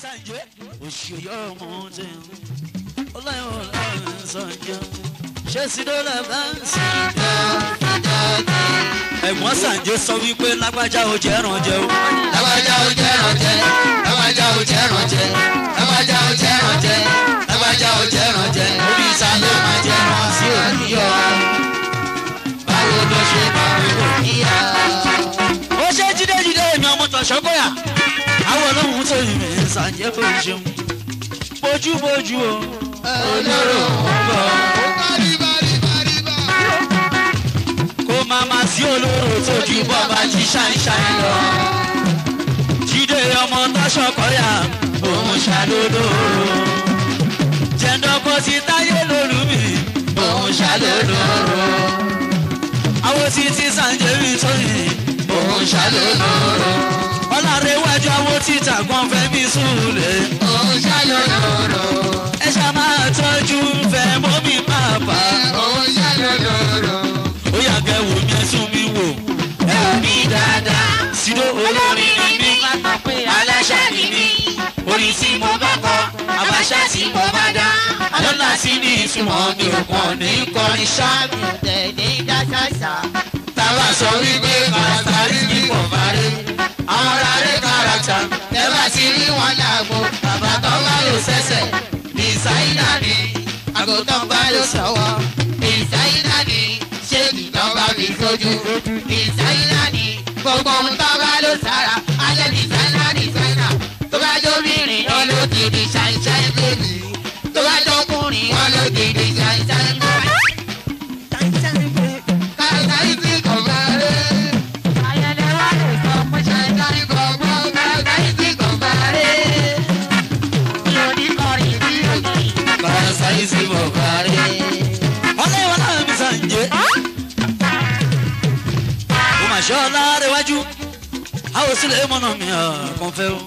Sanje òṣìyẹ ọmọ ọdẹ ọlọ́yìn ọlọ́yìn Sanje ṣé sídọ́là bá ń sìn ẹ̀gbọ́n Sanje sọ wípé lágbájá o jẹ́ ẹran o. lágbájá o jẹ́ ẹran lágbájá o jẹ́ ẹran lágbájá o jẹ́ ẹran lágbájá o jẹ́ ẹran orí ìsàlẹ̀ máa jẹ́ ẹran sí òníyọ báwo ló ṣe máa ń wò níyà. ó ṣe jíde jíde èmi ọmọ tọ̀ṣọ́gbọ́yà àwọn olóhùn sẹ́yìn mi ṣàǹjẹ́ kò ṣeun bójúbójú o olóró ń bọ̀. kó màmá sí olóró tó ju bọ́ba jí ṣáìṣáì lọ. jíde ọmọ tọ́ṣọkọ́yà òun ṣàlódò. jẹ̀ndọ́kọ́ sí táyé lólùmí òun ṣàlódò. àwọn tí tí sàǹjẹ́ mi sọ́yìn òun ṣàlódò alárewájú awó títà kan fẹ́ bí súlẹ̀. òun ṣàlọ́ lọ́rọ̀. ẹ ṣá máa tọ́jú fẹ́ mọ́mí pàápà. òun ṣàlọ́ lọ́rọ̀. ó yà kẹ́ wò mí ẹ̀sùn mi wò. ẹ dáadáa. sídó olórin ni mí. aláṣà ni mí. orin tí mo bá kọ àbáṣà tí mo bá dá. lọ́la sí ní ìtumọ̀ mi ò kàn ní kọrin ṣáà. mi ò tẹ̀lé làwa sọ wípé kàràtàrí bí kò parí. àwọn aré kàràtà tẹ́lá ti rí wọn dàgbò bàbá tó bá lò sẹ́sẹ̀ dìsáínà ni àgùntàn bá lò sọ̀wọ́ dìsáínà ni ṣé ìjọba mi sójú dìsáínà ni gbogbo ohun tó bá lò sára. lé mọ́nà mi ah, àkànfẹ́ o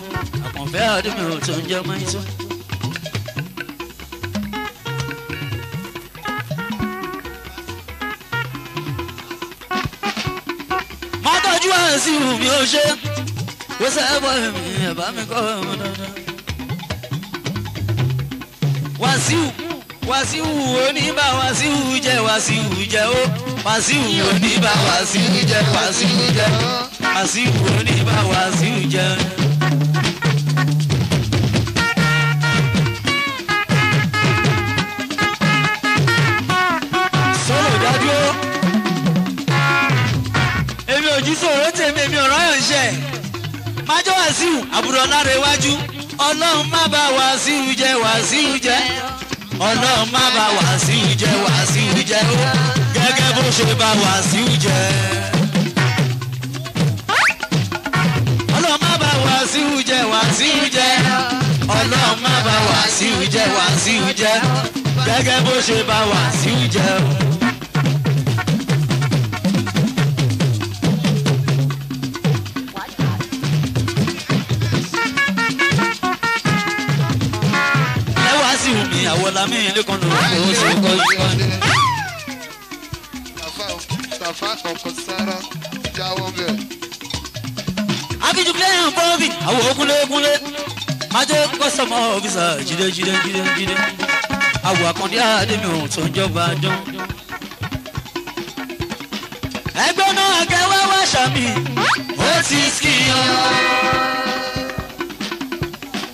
àkànfẹ́ àdìmí o tó ń jẹ́ mọ́ ìtú. mọ́tọ́jú àìsí wù mí ó ṣe kó sẹ́ bọ́ mi ẹ̀bá mi kọ́ ọmọ dandan. wàsíù wàsíù oníbà wàsíù jẹ́ wàsíù jẹ́ ó wàsíù oníbà wàsíù jẹ wàsíù jẹ wàsíù oníbà wàsíù jẹ. sòrò tèmi èmi ọ̀rọ̀ yàn ṣe májọ́ wàsíù àbúrò ọ̀nà rẹ̀ wájú ọlọ́run má bà wàsíù jẹ́ wàsíù jẹ́ ọlọ́run má bà Wàsíù jẹ́ Wàsíù jẹ́ ó gẹ́gẹ́ bó ṣe bà Wàsíù jẹ́. ọlọ́run má bà Wàsíù jẹ́ Wàsíù jẹ́ ọlọ́run má bà Wàsíù jẹ́ Wàsíù jẹ́ gẹ́gẹ́ bó ṣe bà Wàsíù jẹ́ ó. wọ̀lá mi lẹ́kọ̀ọ́ nù owó sọ̀kọ̀ yìí. Sàfà ọkọ̀ sára jáwọ́ bẹ̀. Akíjùkúlẹ̀ yàn bọ́ọ̀bì àwọn okúnlékúnlé. Májẹ́ kọ́sọ̀mọ́ ọ́fíìsà jíde jíde jíde jíde. Àwọ̀ àkàndé àdémi ohun tó ń jọba dán. Ẹgbẹ́ náà kẹwàá wá ṣàmì. ti kí ọ.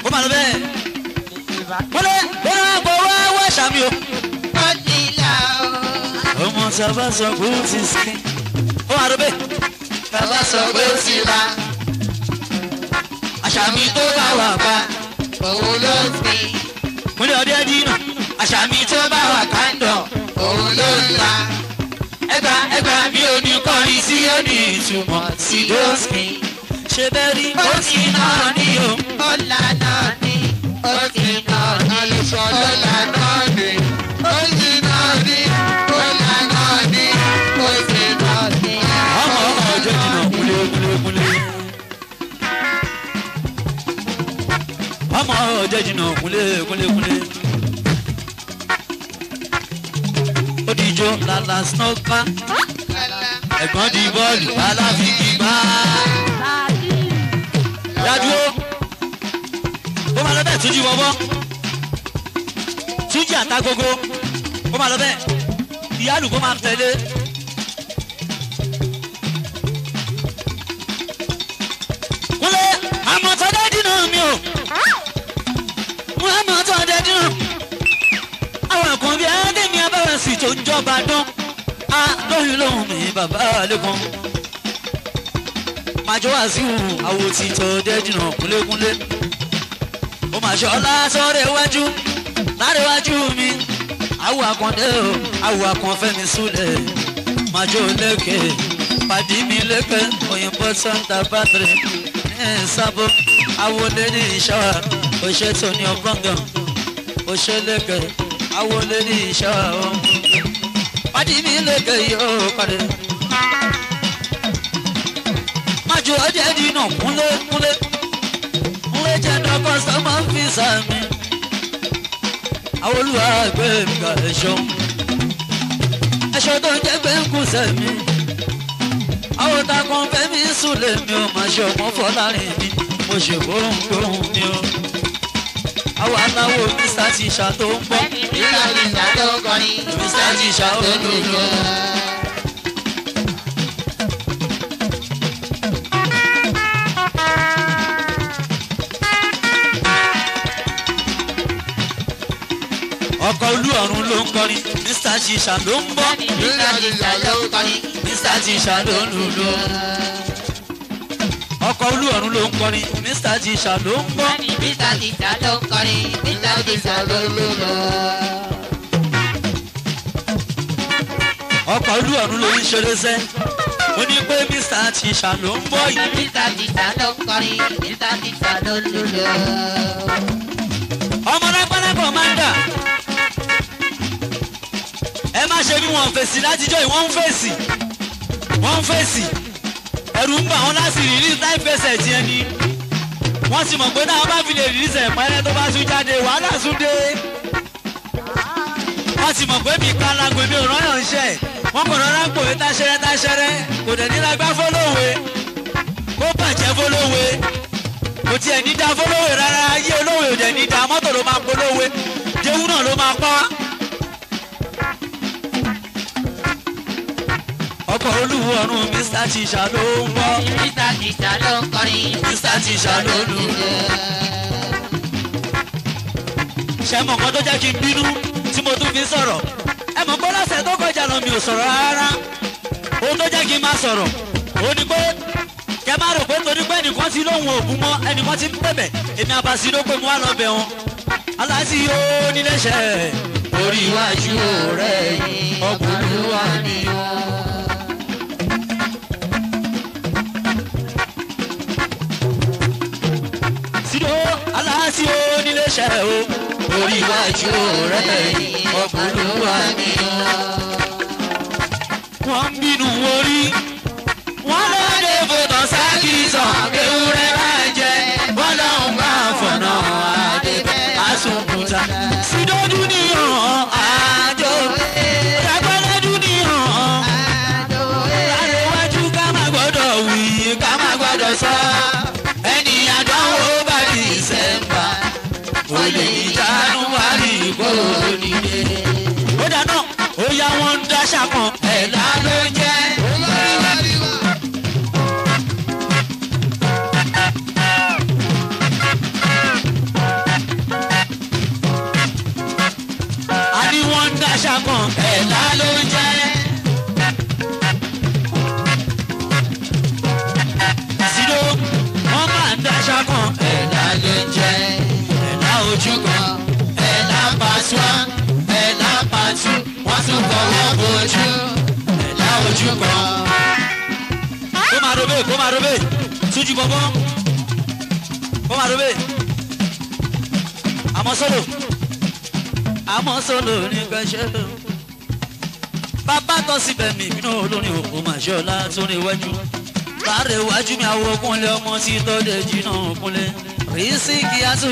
Ó mà lọ bẹ́ẹ̀ àyà mi o. ó ti là o. ọmọ sábà sọ pé ó ti sí. ó wà lóbẹ̀. sábà sọ pé ó ti là. àṣà mi tó bá wà pa òun ló ń pè. mo ní ọdẹ àṣà mi tó bá wà kándọ̀ òun ló ń la. ẹgbà ẹgbà mi ò ní kọrin sí ó ní ìtumọ̀ sí ló ń pè. bẹ́ẹ̀ rí ó ti náà ní o. ó là náà ní ó ti náà ní ó là náà. jẹ́ jìnnà kúnlé kúnlé kúnlé. ó di ijó lala snooker ẹ̀gbọ́n di bọ́ọ̀lù aláfíìkì bá. yájúwó ó máa lọ bẹ́ẹ̀ túnjí wọ́wọ́ túnjí àtàgógó ó máa lọ bẹ́ẹ̀ ìyálù kó máa tẹ̀lé. jọba dán á lóyún lóhùn mi bàbá lẹ́kàn. màjọ wàsíù àwo ti tọ́ dẹ́jìnà kúnlékúnlé. ó mà ṣe ọlá sọ́rẹ́ iwájú lárẹ́ iwájú mi. àwọ àkàndé o àwọ àkànfẹ́mi súlẹ̀ màjọ lẹ́kẹ̀ pàdí mi lẹ́kẹ̀ òyìnbó santa patrick ní sábò àwọlé ní ìṣọ́ra òṣètò ní ọgbọ́ngàn òṣèlẹ́kẹ̀ àwọlé ní ìṣọ́ra ọ̀hún. Padi mi lókè yóò pàdé. májò ọjọ́ ẹni náà kúnlé kúnlé kúnlé jẹ́ dọ́kọ̀ sọ́mọ́ fi sàmì. àwọn olúwa gbé mi kà ẹ̀ṣọ́ ẹ̀ṣọ́ tó ń jẹ́ pé ń kú sẹ́mi. àwọn takùn fẹ́mi sùn lèmi ò máa ṣe ọmọ fọ́ láàrin mi mo ṣe gbóhùn gbóhùn mi o àwa náwó Mr. Tisha tó ń bọ́. Mr. Tisha tó ń kọrin. Mr. Tisha tó ń dùn. ọkọ̀ olú ọ̀run ló ń kọrin Mr. Tisha ló ń bọ́. Mr. Tisha ló ń kọrin. Mr. Tisha ló ń dùn ọkọ̀ olúọ̀run ló ń kọrin mr jisha ló ń gbọ́. mr jisha ló ń kọrin mr jisha ló ń lò. ọkọ̀ olúọ̀run ló ń ṣeré sẹ́ mo ní pé mr jisha ló ń bọ̀ yìí. mr jisha ló ń kọrin mr jisha ló ń lò. ọmọ lápálápọ̀ máa ń dà ẹ má ṣe bí wọ́n fèsì látijọ́ yìí ń fèsì wọ́n ń fèsì ẹ̀rù ń bà wọ́n láti release nine percent yẹn ni wọ́n sì mọ̀ pé náà bá fi lè release ẹ̀ pẹ́rẹ́ tó bá tún jáde wàhálà tún dé wọ́n sì mọ̀ pé mi ká lágbo mi ò rọ́yàn ń ṣe wọ́n kò rọra ń pòwe táṣẹ́rẹ́ táṣẹ́rẹ́ kò dẹ̀ ní lágbá fọ́lọ́wé kó bàjẹ́ fọ́lọ́wé kò tiẹ̀ ní da fọ́lọ́wé rárá ayé olówó ò dẹ̀ ní da mọ́tò ló máa polówé jẹ́wú ló máa pa ọkọ̀ olúworun Mr. Tisha ló ń bọ̀. Mr. Tisha ló ń kọrin. Mr. Tisha ló ń lùlọ. ṣé mọ̀ nǹkan tó jẹ́ kí n bínú tí mo tún fi sọ̀rọ̀ ẹ mọ̀ pé lọ́sẹ̀ tó kọjá lọ mi ò sọ̀rọ̀ rárá ohun tó jẹ́ kí n máa sọ̀rọ̀ ó ní pé kẹ má rò pé torí pé ẹnìkan ti lóhun òògùn mọ́ ẹnìkan ti ń bẹ̀bẹ̀ èmi àbàsí ló pé mo wá lọ bẹ̀ wọn aláàtì yóò níléṣẹ́ orí iwájú rẹ̀ ọkùnrin wà ní wọn. ṣe o orí iwájú rẹ̀ ọkùnrin wà ní. aláṣà kan. ẹ̀dá ló jẹ́ ọlọ́lọ́dúnwá. a ní wọ́n ń dáṣà kan. ẹ̀dá ló jẹ́. sídó wọ́n máa ń dáṣà kan. ẹ̀dá ló jẹ́ ẹ̀dá ojú kan ẹ̀dá pàṣẹ ẹ̀dá pàṣẹ wọ́n tún bọ̀ wọ́n bójú ẹ̀dá ojú kan. kó máa robe kó máa robe tújú bọ́bọ́n kó máa robe àmọ́ sólò àmọ́ sólò ní gbẹ́sẹ̀ lò. bàbá tó sì bẹ̀ mí nínú olórin òkú màṣọ́lá tó ní iwájú. bàárẹ̀ iwájú mi àwọn okúnlé ọmọ tí tó lè jìnnà òkúnlé. rí sí kíásù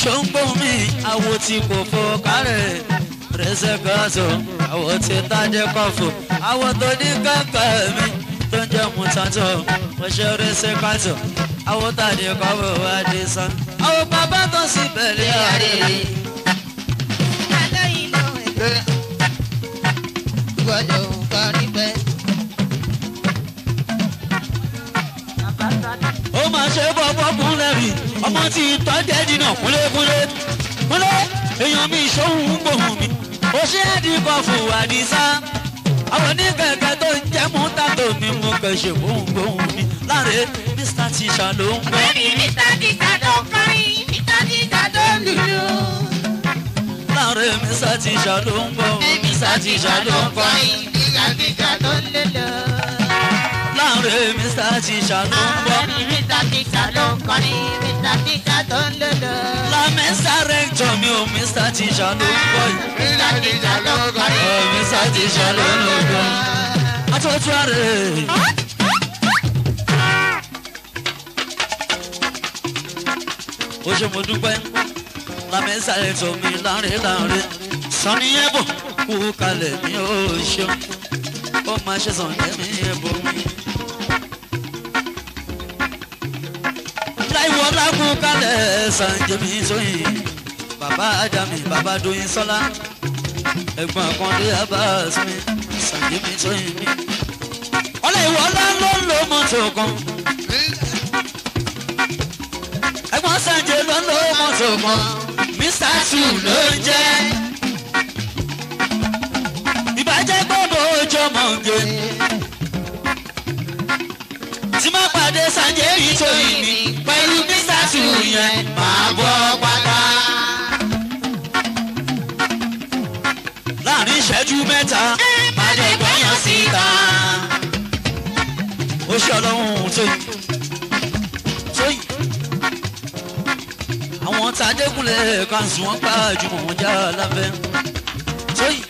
ṣó ń gbóhùn mi àwo tí kò fọ kárẹ̀ prince kanso àwọn tí tájẹ kọfù awo tó ní kẹkẹ mi tó ń jẹ mùtátọ mo ṣe prince kanso àwọn tàdé kọfù wá dé sàn àwọn bàbá tó sì bẹ̀rẹ̀ àdé. àlẹ́yìn náà ẹgbẹ́ ìwádìí òun kárí bẹ́ẹ̀. ó máa ṣe bọ́bọ́ kúnlẹ̀ mi ọmọ tí tọ́jẹ́ dínà kúnlé kúnlé kúnlé èèyàn mi ìṣòwò ń gbóhùn mi ó ṣe é di kọfù àdìsá àwọn oníkẹ̀kẹ́ tó ń jẹ́ mú tàtó mi mú kẹ̀ ṣe gbóhùngbóhùn mi láre Mr. Teacher ló ń gbọ́. bẹ́ẹ̀ni Mr. Teacher tó kọrin Mr. Teacher tó lùlù. láre Mr. Teacher ló ń gbọ́ Mr. Teacher ló ń kọrin Mr. Teacher tó lùlù láàrin Mr. Teacher ló ń bọ́. láàrin Mr. Teacher ló ń kọrin Mr. Teacher tó ń lòlò. láàmì sàrẹ́jọ mi ò Mr. Teacher ló ń bọ́ Mr. Teacher ló ń kọrin Mr. Teacher ló ń lòlò. àtúntò rẹ̀. ó ṣe mo dúpẹ́ lamẹ́sàlẹ̀ tó mi láre láre sanni ẹ̀bùn kú kalẹ̀ mi ó ṣeun ó máa ṣe sàn lẹ́mí mi. láìwọ lágùn kálẹ̀ sànjẹ̀mí sóyìn bàbá ádámì bàbá doyin sọ́lá ẹ̀gbọ́n àkàndé abas mi sànjẹ̀mí sóyìn mi. ọlẹ́wọ̀ ọlá ló ń lo mọ́tò kan ẹ̀gbọ́n sànjẹ̀ ló ń lo mọ́tò kan Mr. Two ló ń jẹ́ ìbàjẹ́ gbọ́dọ̀ ojú ọmọ gẹ̀ẹ́ pàdé Sanjay Ritchie mi pẹ̀lú Mr. Two yẹn máa bọ́ padà. láàrin ìṣẹ́jú mẹ́ta pàdé gbọ́yàn síta. ó ṣe ọlọ́run tó yìí àwọn tá a dẹ́kunlẹ̀ kan sùn wọ́n pa jùmọ̀ wọn já lábẹ́ tó yìí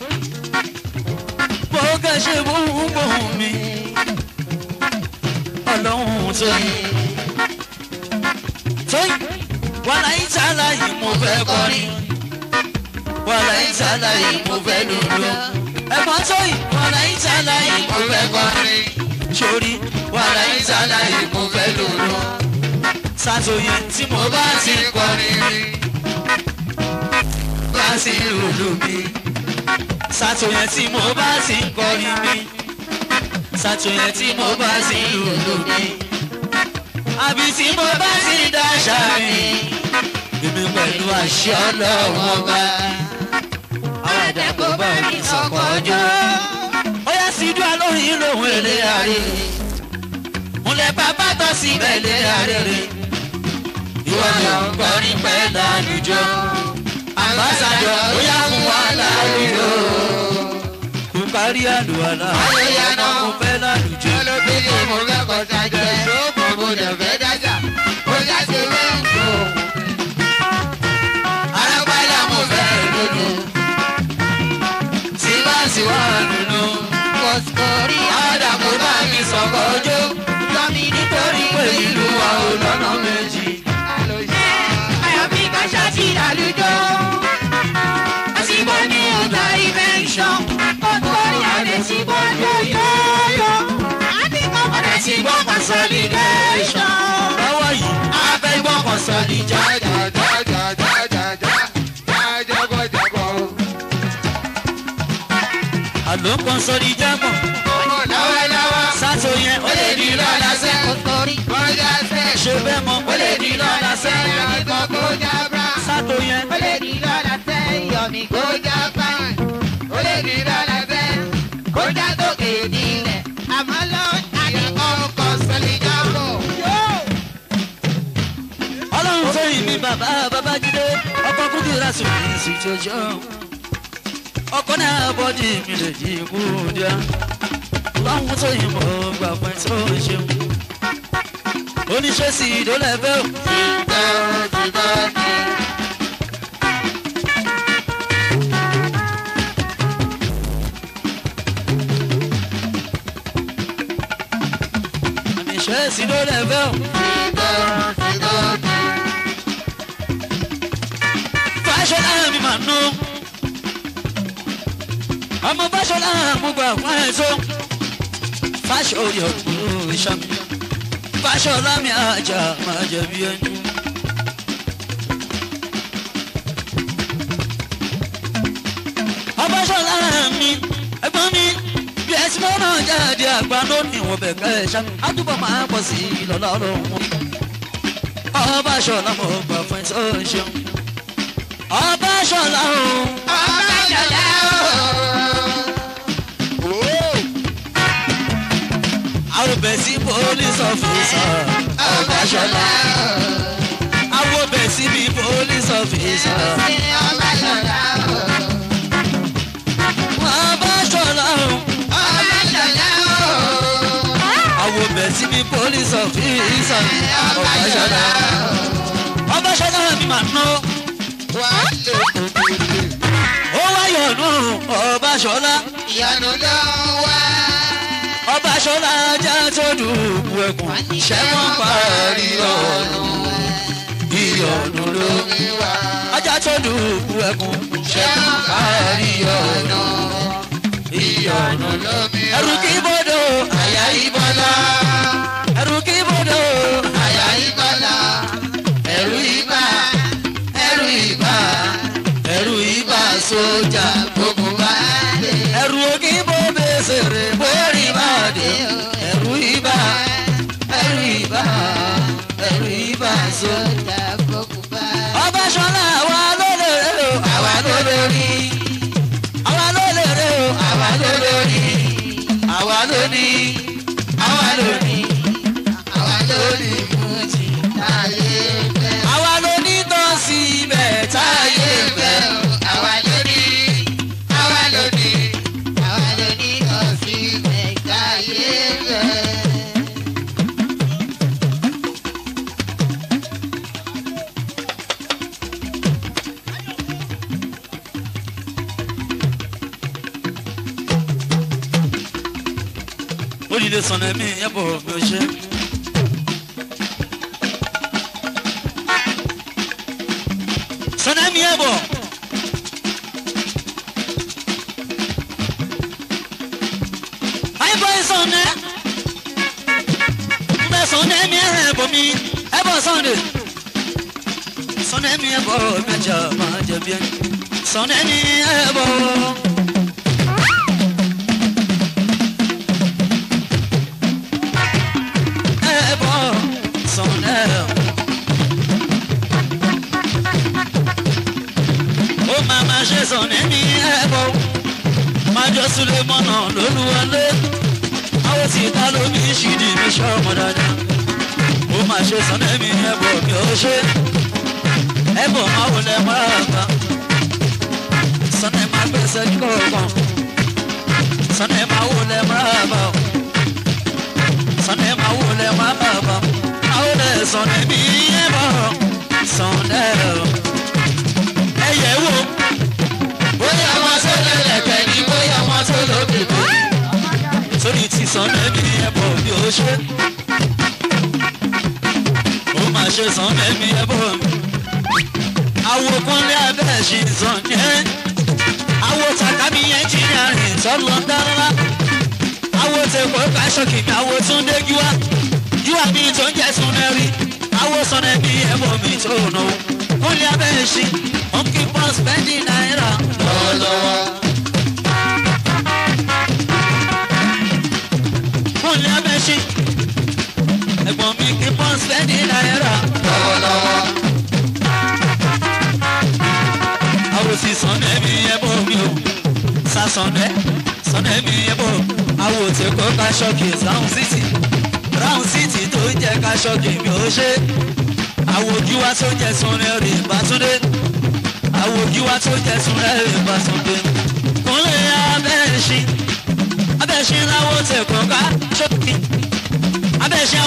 bọ́ọ̀gá ṣe bóun bóun mi lọ́hùn ṣe wàlá ìṣàlà yìí mo fẹ́ kọrin wàlá ìṣàlà yìí mo fẹ́ lòlò ẹ máa tó yìí wàlá ìṣàlà yìí mo fẹ́ kọrin mo fẹ́ lòlò sàtòyè tí mo bá ti kọrin bá ti mo bá ti kọrin mi ṣàtò yẹn tí mo bá sí lùlù mi àbí tí mo bá sí dáṣà mi èmi pẹ̀lú àṣẹ ọlọ́run ọba àwọn ẹ̀dá kò bá mi sọ̀kọ̀ ọjọ́ ó yá sí dúà lórí lòun èlé àárẹ̀ múlẹ̀ bàbá tó sí bẹ̀lẹ̀ àárẹ̀ ìwọ ni ò gbọ́ ní pẹ́ lálùjọ àgbàsàjọ ó yá fún wa lálùjọ parí àlùwàlà. Àlùyà náà. Mo fẹ́ lálùjọ. Olóbìnrin mo kẹ́kọ̀ọ́ sájẹ́. Ìṣòwò mo lè fẹ́ dájà. Mo jáde lẹ́kọ̀ọ́. Arápálá mo fẹ́ lónìí. Síláàsì wà nínú. Kọ̀sìkọ̀rí. Àdàpọ̀ bá mi sọ̀kọ̀ ọjọ́. Lọ́mi nítorí pé ìlú wa ò lọ́nà méjì. Àyàfi ká ṣáàtì àlùjọ. Àsìkò ni ọ̀tá ìfẹ́ ń ṣan. Adesibo Adesibo Adesibo consolidation. Lọ́wọ́ yìí, Adesibo Sátò yẹn ó lè di lọ́la sẹ́kọ̀tọ́rì. bẹ́ẹ̀ mọ bàbá babájídé ọkọ kúndìrà sùnmí sí jọjọ ọkọ náà bọ́dí mi lè yí ikú díá láwọn tó yìnbọn gbà pẹ́ tó ṣeun oníṣẹ́ sì ìdólẹ̀ bẹ́ẹ̀ o. tìtọ́ tìtọ́ kí. oníṣẹ́ sì ìdólẹ̀ bẹ́ẹ̀ mi máa nú. ọmọ Fáṣọlá gbogbo àwọn ẹ̀sọ́ Fáṣọrí ọ̀gbìn ìṣàmì Fáṣọlá mi àjà máa jẹ̀bi ẹni. Fáṣọlá mi ẹ̀gbọ́n mi bí ẹsìn mọ́ náà jáde àgbà lónìí wọn bẹ̀ ká ẹ̀ṣá àdúbọ̀ máa pọ̀ sí i lọ́lọ́run. ọba Fáṣọlá mo gbà fún ẹ̀ sọ́ọ́ ṣeun ṣọlá o. ọba ṣọlá o. àwòbẹ̀ sí police officer. ọba ṣọlá o. àwòbẹ̀ síbi police officer. ọba ṣọlá o. ọba ṣọlá o. ọba ṣọlá o. àwòbẹ̀ síbi police officer. ọba ṣọlá o. ọba ṣọlá mi máa ná wá tòkòtòkè. ó wáyọ̀ nù Ọbaṣọlá. ìyanu ló ń wá. Ọbaṣọlá ajá tó dùbù ẹkùn. ṣẹ́wọ́n parí ọ̀run. ìyọ̀nù ló ń wá. ajá tó dùbù ẹkùn. ṣẹ́wọ́n parí ọ̀run. ìyọ̀nù ló ń wá. ẹrù kí bọ́dọ̀ àyà ìbọ̀lá. ẹrù kí bọ́dọ̀ àyà ìbọ̀lá.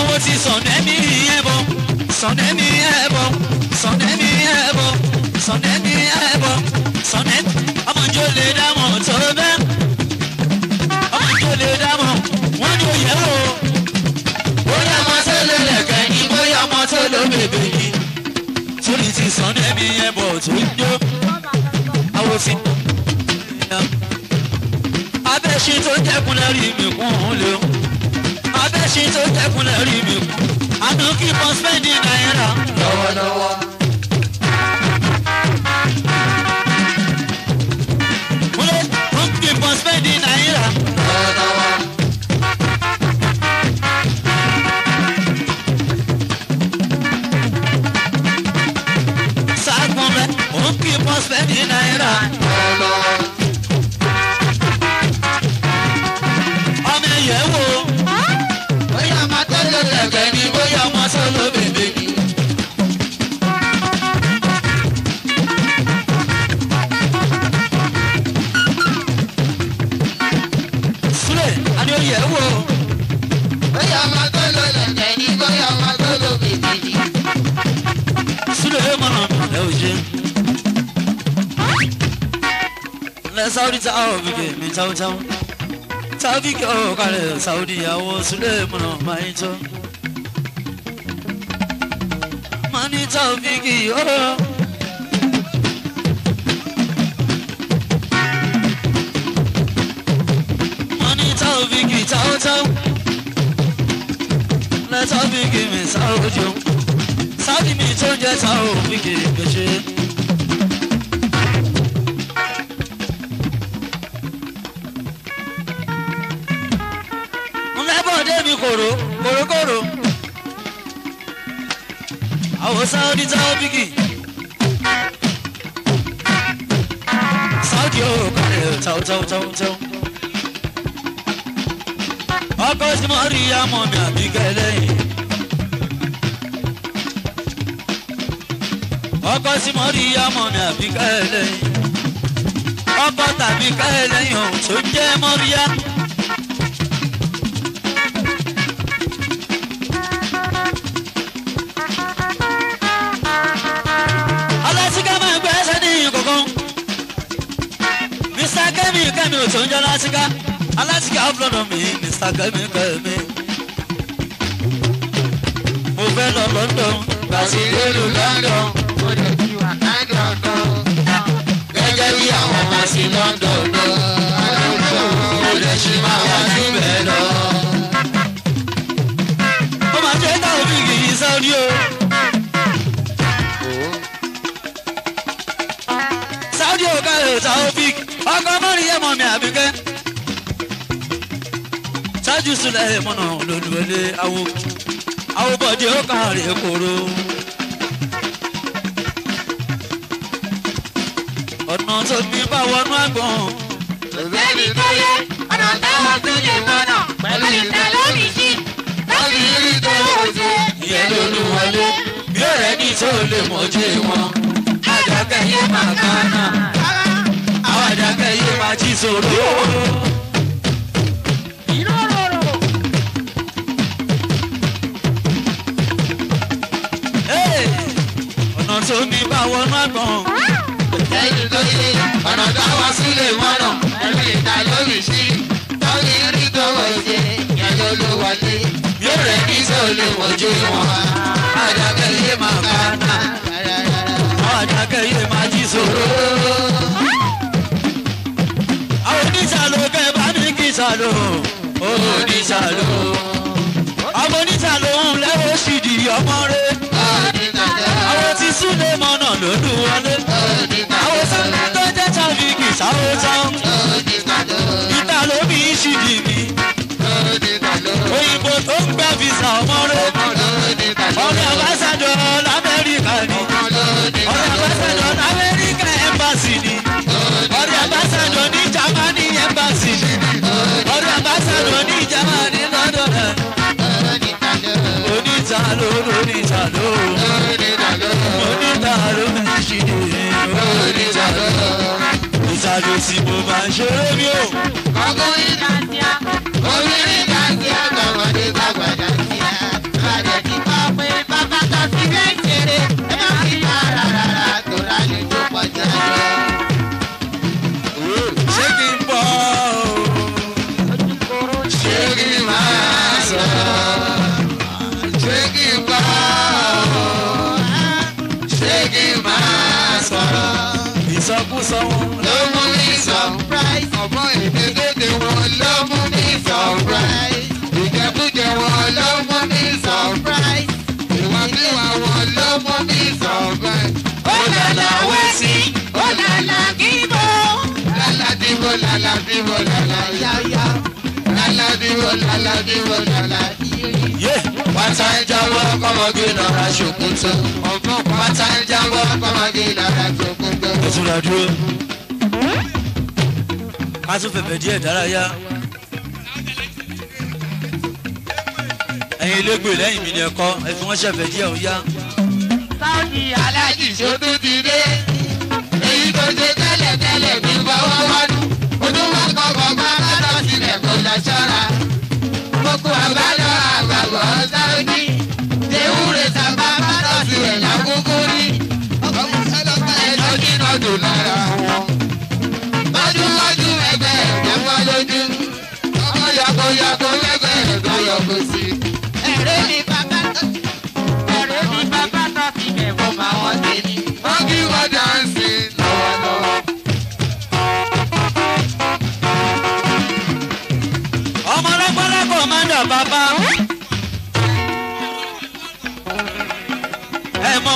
wo ti sọ̀dẹ́mí ẹbọ sọ̀dẹ́mí ẹbọ sọ̀dẹ́mí ẹbọ sọ̀dẹ́mí ẹbọ sọ̀dẹ́mí ọmọ ìjọ lè dámọ̀ tó bẹ́ ọmọ ìjọ lè dámọ̀ wọ́n ní òye o. bóyá ọmọ tó lè lẹ̀kẹ́ ni bóyá ọmọ tó ló bèbè ni torí ti sọ̀dẹ́mí ẹbọ tó ń jó awòsí. abẹ́ṣin tó jẹ́kun lẹ́rìí mi kún un lé o abẹ́ṣin tó jẹ́kun lẹ́rìí mi. àdùnkì pọ́spẹ́ndì náírà. lọ́wọ́lọ́wọ́. Tawfik mi chau chau Tawfik o kare Saudi ya wo Suleiman o mai cho Mani Tawfik o Mani Tawfik chau chau Na Tawfik mi Saudi Saudi mi chonja Tawfik beche ó sáódì sáódìkì. sáódì ó kọ́ni tàó tàó tàó tàó. ọkọ sí mọ́ rí àmọ́ mi àbí kẹlẹ́yìn. ọkọ sí mọ́ rí àmọ́ mi àbí kẹlẹ́yìn. ọkọ ò tó ń jẹ́ lásìkà alásìkà ọ̀bùrọ̀dọ̀ mi Mr. Kẹ́mi Kẹ́mi. mo fẹ́ lọ London gbàsí lérò London mo lè fi wà káńdọ̀ kan. gẹ́gẹ́ bí àwọn máa ṣe London lọ mo lè ṣe máa wá síbẹ̀ lọ. ó máa jẹ́ táwọn bí kì í sáré o. Saudi ọ̀gá ẹ̀ sáwọ́ ọkọ mọ́rin yẹ mọ̀ mi àbíkẹ́. ṣáájú sílẹ̀ ìmọ̀nà lónìí awo awo bọ̀dé ó kàrí kóró. ọ̀nà tó ní bá wọnú àgbọ̀n. bẹ́ẹ̀ni tó yẹ ọ̀nà táwọn tó lè mọ̀nà pẹ̀lú ìtẹ́lọ́rì sí láti rí tó wọ́n ṣe. ìyẹn ló lù wọlé bí ọ̀rẹ́ ní tó lè mọ̀jú wọn. àjọkẹ́ yẹ màkánná padà bẹ́ẹ̀ yóò máa jí sòrò. ọ̀nà tó ní bá wọnú àgbọ̀n. ẹ̀yìn tó ṣe ọ̀nà tó wá sílẹ̀ mọ́nà ẹ̀mí ìta lórí sí tọ́lí rí tó wọ̀ ṣe ìyàjọ́ ló wọlé yóò rẹ̀ ní sọ̀lẹ̀ wọ́jú wọn. padà bẹ́ẹ̀ yé máa bá a náà. padà bẹ́ẹ̀ yé máa jí sòrò onísàlò kẹbà ní kìsàlò onísàlò ọmọ onísàlò ń lẹ́wọ́ sídi ọmọ rẹ àwọn tí súnlẹ̀ mọ́nà ló lù wọlé àwọn sọ́nà tó jẹ́ tàbíkì sáwọ́ tán ìta ló bí í sídi mi òyìnbó tó ń gbẹ́ visa ọmọ rẹ ọ̀rẹ́ àbáṣájọ lamẹ́ríkà ni ọ̀rẹ́ àbáṣájọ lamẹ́ríkà ẹ̀mbàsì ni ọ̀rẹ́ àbáṣájọ ní jámánì embassy ọdún ambassadọ ní ìjàmbá ní London oníta ló oníta ló oníta ló máa ṣe oníta ló ìta ló sì mo máa ń ṣeré mi o. ọkùnrin kàṣíà obìnrin kàṣíà tọmọdé bàgbàdà síá bàdẹ ti pa pé bàbá kàṣí lẹ́jẹ̀rẹ̀ ẹ má fi ta rárá tó rálẹ̀ tó pọ̀ jáde. sanwó. ló mú mi surprise. ọmọ ìdílé wọn ló mú mi surprise. ìjẹkújẹ wọn ló mú mi surprise. ìwàkiwà wọn ló mú mi surprise. ó lọ́la wá sí ó lọ́la kí bọ́. lálàdìbò lálàdìbò lálàyà dúró lálá dúró lálá. Wata ń jábọ́ kọ́mọgé lọ́ra ṣòkòtò. Wata ń jábọ́ kọ́mọgé lọ́ra ṣòkòtò. Ìtura dúró. Ká tún fẹ̀fẹ̀ díẹ̀ dárayá. Ẹ̀yin elégbè lẹ́yìn mi ni ẹ̀kọ́, ẹ fi wọ́n ṣẹ̀fẹ̀ díẹ̀ ó yá. Sáàbì aláàjì ṣó ti dé. Èyí tó ṣe tẹ́lẹ̀ tẹ́lẹ̀ ní bọ́wọ́ wọ́n gbọ́dọ̀ ṣọ́ra boko àbálọ àgbàgbọ́ sáwọ́dí tewúre sábà bátọ̀sì rẹ̀ lákòókò ní ẹjọ́ dínà dùn lára wọn. mọ́júmọ́jú ẹgbẹ́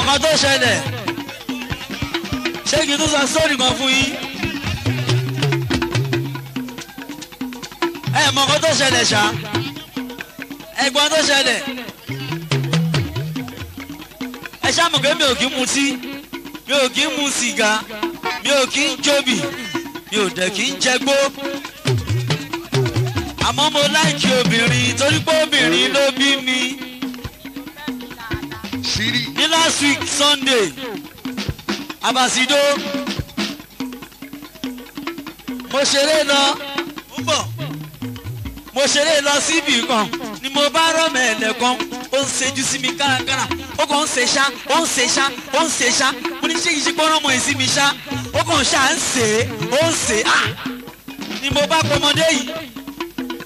kan tó ṣẹlẹ̀ ṣé kí n tó sọ sórí kan fún yín ẹ mọ̀ kan tó ṣẹlẹ̀ ṣá ẹ̀gbọ́n tó ṣẹlẹ̀ ẹ ṣàmù pé mi ò kí mu tí mi ò kí mu sìgá mi ò kí ń jóbì mi ò dẹ̀ kí ń jẹgbó àmọ́ mo láìkí obìnrin torí pé obìnrin ló bí mi ní last week Sunday Abasido mo ṣeré lọ ó mo ṣeré lọ síbì kan ni mo bá rọmọ ẹ̀lẹ̀ kan ó ń ṣẹ́jú sí mi kárakára ó kàn ń ṣe ṣá ó ń ṣe ṣá ó ń ṣe ṣá mo ní ṣé kìí ṣe gbọ́ràn mọ́ èsì mi ṣá ó kàn ṣá ń ṣe é ó ń ṣe á ni mo bá pọmọdé yìí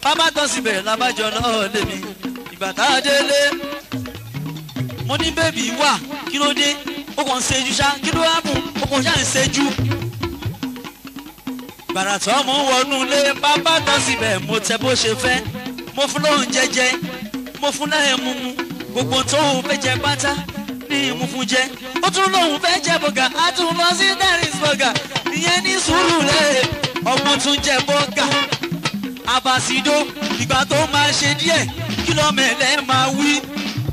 bàbá tó sì bẹ̀rẹ̀ lábàjọ́ náà lèmi ìgbà tá a délé mo ní bẹ́ẹ̀bì wà kí ló dé ó kàn ń ṣẹ́jú ṣá kí ló wá bùn ó kàn ṣá ń ṣẹ́jú. gbàrà tó ń wọnú ilé bàbá tán síbẹ̀ mo tẹ bó ṣe fẹ́ mo fún lóhùn jẹjẹ mo fún láyẹ̀ mumu gbogbo tóun fẹ́ jẹ pátá ní ìmú fún jẹ ó tún lóhùn fẹ́ jẹ bọ̀gà á tún lọ sí dẹ́rìn bọ̀gà ìyẹn ní sùúrù lẹ́yìn ọmọ tún jẹ bọ́gà àbàsídó ìgbà tó máa ṣe díẹ̀ kí lọ́mẹ̀lẹ́ máa wí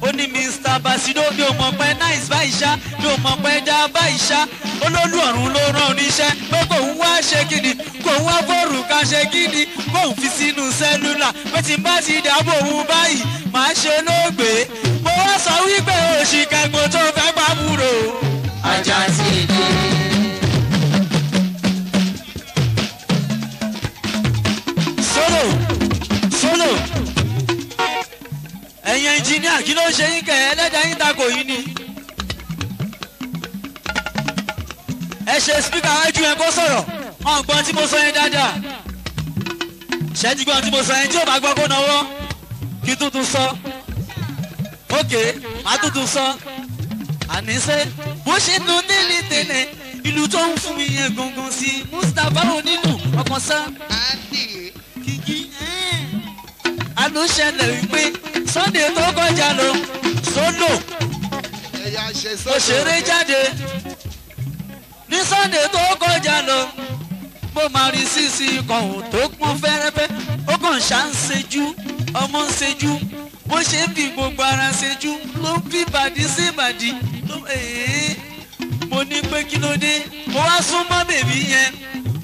ó ní Mr Basido mi ò mọ̀ pé nice báyìí ṣá mi ò mọ̀ pé ẹja báyìí ṣá olólù ọ̀run ló rán oníṣẹ́ pé kò ń wá ṣe kíni kò ń wá fóònù ká ṣe kíni kò ń fi sínú sẹ́lúlà pé tí n bá ti dáàbò òun báyìí màá ṣe lóògbé mo wá sọ wípé òṣìkà ẹ̀gbọ́n tó fẹ́ pàmùrò. ajá ti ẹnjìníà kí ló ń ṣe yín kẹ ẹlẹ́dàá yín takò yín ni. ẹ ṣe spíkà wájú yẹn kó sọ̀rọ̀ ọ̀gbọ́n tí mo sọ yẹn dáadáa. ṣẹ́jú tí mo sọ yẹn tí ò bá gbọ́ kó náwó kí tuntun sọ. ókè má tuntun sọ. àníṣe bó ṣe nu nílì tẹ̀lẹ̀ ìlú tó ń fún mi yẹn gangan sí Mustapha onílù ọkàn sá. kìkì àlọ́ ṣẹlẹ̀ wípé. sunday tó kọjá lọ solo òṣèré jáde ní sunday tó kọjá lọ mo máa rí sísí kọ̀hún tó kún fẹ́rẹ́fẹ́ ó kàn ṣá ń ṣejú ọmọ ń ṣejú bó ṣe ń ara ṣejú ló ń fi bàdí sí mo ní pé kí ló dé mo wá sún mọ́ bèbí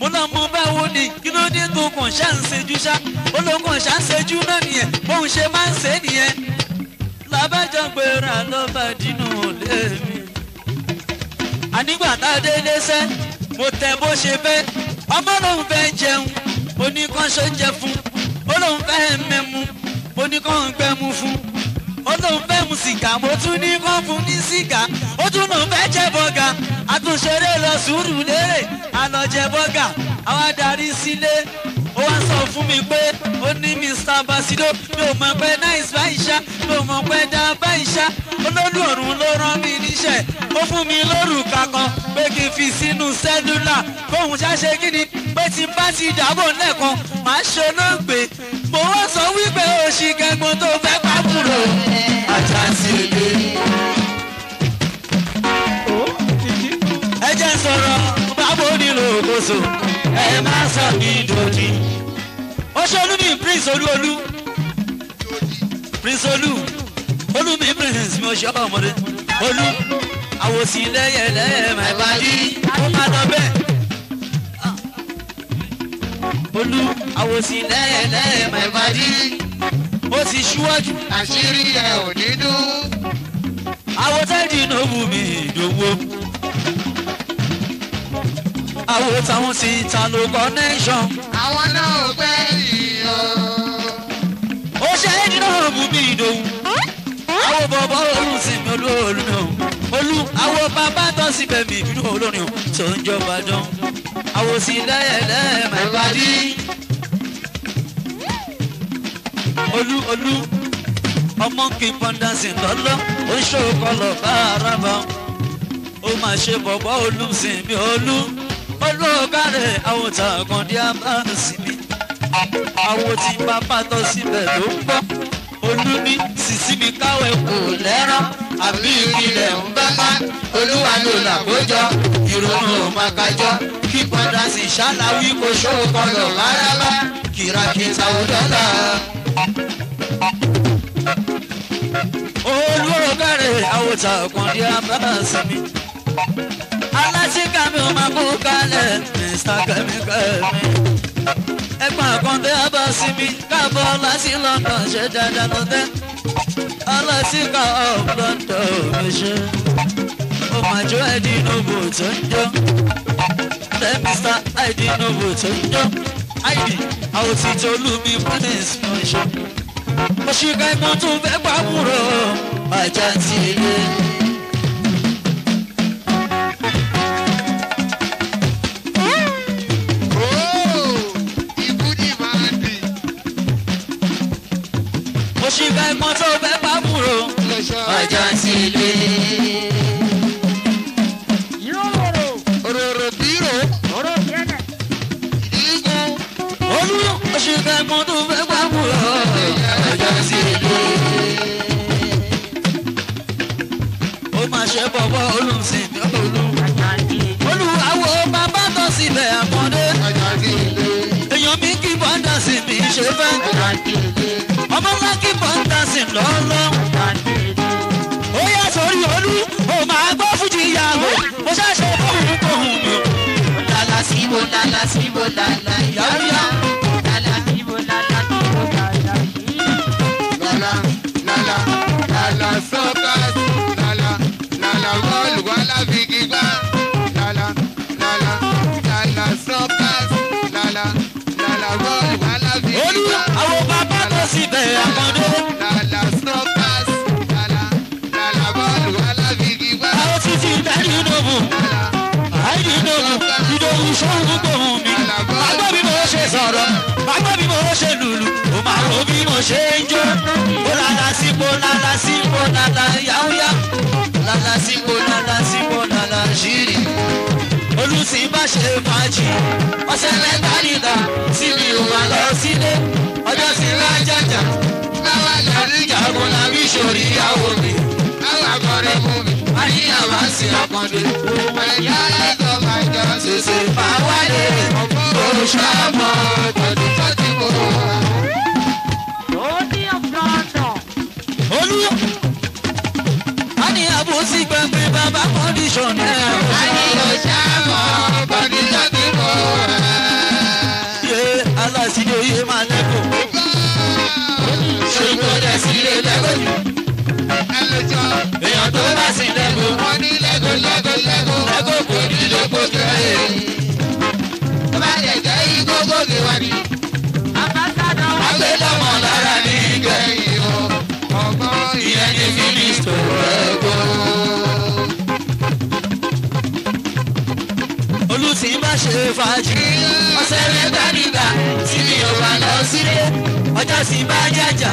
mo náà mo bá wo ni kí ló dé tó kàn ṣá ń ṣejú ṣá ó ló kàn ṣá ń ṣejú náà nìyẹn bóun ṣe máa ń ṣe nìyẹn làbájọ gbéra lọ́ba dínú òlé mi. ànígbà tá a mo tẹ bó ṣe fẹ́ ọmọ lòun fẹ́ jẹun oníkanṣó jẹ fún ó fẹ́ mẹ́mu oníkan gbẹmu fún ó lóun fẹ́ mu sìgá mo tún ní kọ́ọ̀pù ní sìgá ó tún lóun fẹ́ jẹ bọ́gà àtúnṣeré lọ sùúrù lérè àlọ́jẹ bọ́gà àwa darí sílé ó wá sọ fún mi pé ó ní Mr. Basido mi ò mọ̀ pé nice bá ìṣá mi ò mọ̀ pé dá bá ìṣá olódù ọ̀run ló rán mi níṣẹ́ ó fún mi lórúkà kan pé kí n fi sínú sẹ́lúlà kóhun ṣáṣe kí ni pé tí bá ti jábọ̀ lẹ́ẹ̀kan máa ṣolóògbé mo wá sọ wípé òṣì kẹgbọn tó fẹ́ pàbùrò àjà sí èdè. ẹ jẹ́ sọ̀rọ̀ báwo nílò òkòso ẹ má sọ ní ìdòdì. Oṣolú mi prince Olúolú prince Olú olúmi prince mi ò ṣe ọba ọmọdé Olú àwòsí lẹ́yẹ̀lẹ́yẹ̀ my body ó má lọ bẹ́ẹ̀ olú àwòsí lẹ́ẹ̀lẹ́ẹ̀ mẹ́fàdí ó ti ṣíwájú àṣírí ẹ̀ ò ní dún. àwòtẹ́ẹ̀dì náà wù mí ìdòwò àwòtàwọn sì ta ló connection. àwọn náà ò pẹ́ yìí o. ó ṣe é dínà wù mí ìdòwò àwọn bọ̀bọ̀ olú sì mi olú olú mi o olú àwọn bàbá tó sì bẹ̀ mí ìbínú olórin o tó ń jọba dán àwòsí lẹ́yẹ̀lẹ́ mẹ́bàdí. olú olú ọmọ kì í pọn dancing lọ́lọ́ ó ń ṣòro kọlọ̀ bá ara bá ó máa ṣe bọ̀bọ̀ olú sinmi olú olú ọ̀kàrẹ̀ àwọn tààkàn dí abáàlù sinmi àwọn tí bàbá tọ́ síbẹ̀ ló ń bọ̀ olú ní sísí mi káwé kò lẹ́rọ̀ àbí ilẹ̀ ń bá ká olúwa ló là kójọ ìrònú òmàkájọ kí padà sí ṣáláwí kò ṣòwò kọlọ̀ máraba kìràkìtà òdọ́là. olóró kárẹ̀ àwòtà ọ̀kùnrin abáàsì mi aláṣíkà mi ò máa kú kálẹ̀ mr kẹ́míkẹ́ mi ẹ̀gbọ́n àkàndé abáàsì mi láti london ṣe dáadáa lọ́tẹ́ ọlọ́sìkà ọ̀gbọ́ndọ̀ òmìṣẹ́ òmàjọ ẹ̀dínlógún tó ń jó tẹ́mísà ẹ̀dínlógún tó ń jó àìdí àwòtítọ́ olúmi prince mọ̀ṣẹ́ òṣìkà ìmọ̀ tó fẹ́ gbàmúrò ajá ti ilé. Chicago, Montreal ọjọ́ ti lé. òróró bírò igun oṣù kẹkùn tó fẹ́ gbàgbọ́ ọjọ́ ti lé. ó máa ṣe bọ̀bọ̀ olùsìn olú. olùwàwọ̀ bàbá tó sílẹ̀ àkọ́dé. èèyàn mi kí bọ́ńdà sí mi ṣe fẹ́. ọmọ ńlá kí bọ́ńdà sí lọ́lọ́. síbò lálá síbò lálá yọ̀ọ́yọ́. lálá síbò lálá síbò lálá yìí. lálá lálá lálá sọ́kà lálá lálá wọ́ọ̀lù wọ́lá fi gígbá. lálá lálá lálá sọ́kà lálá lálá wọ́ọ̀lù wọ́lá fi gígbá. olú àwọn bàbá tó sì tẹ̀ àkàndó. sọ́run gbòhùn mi. Agbọ́ bí mo ṣe sọ̀rọ̀, agbọ́ bí mo ṣe lùlù, ó máa rò bí mo ṣe ń jó. Ó lala sí po lala sí po lala yáúyá. Lala sí po lala sí po lala ṣírí. Olùsìn bá ṣe fàájì, ìyàwó mi akọrin fún mi àníyàn wá sí àkàndé ẹ̀yà ẹ̀kọ́ máa jọ ṣèṣe máa wáyé oṣù àmọ́ tọdún tó ti mú wa. olúwa àníyàn bó sì gbàgbé bàbá kọ́ndíṣọ̀n náà. àníyàn oṣù àmọ́ tọdún tó ti mú wa. ṣé aláṣídẹ̀ yìí máa lẹ́kọ̀ọ́? ṣé ìgbọ́dọ̀ sílé lẹ́kọ̀ọ́ yìí? ẹlẹ́jọ́. èèyàn tó bá sì lẹ́gùn. wọ́n ní lẹ́gùn lẹ́gùn lẹ́gùn. lẹ́gùn kò ní lóko tẹ́lẹ̀. tó bá lè jẹ́ igbó gòkè wá ní. àbáṣádọ́ wá gbé lọ́mọ lára ní ìgbẹ̀yìn o. ọgbọ́n ìyẹn ní mínísítò ẹ̀kọ́. olùsìn bá ṣe fàájì. ọ̀sẹ̀ rẹ̀ gbàdìgbà tí mi ò bá lọ sílé. ọjọ́ sì bá jàjà.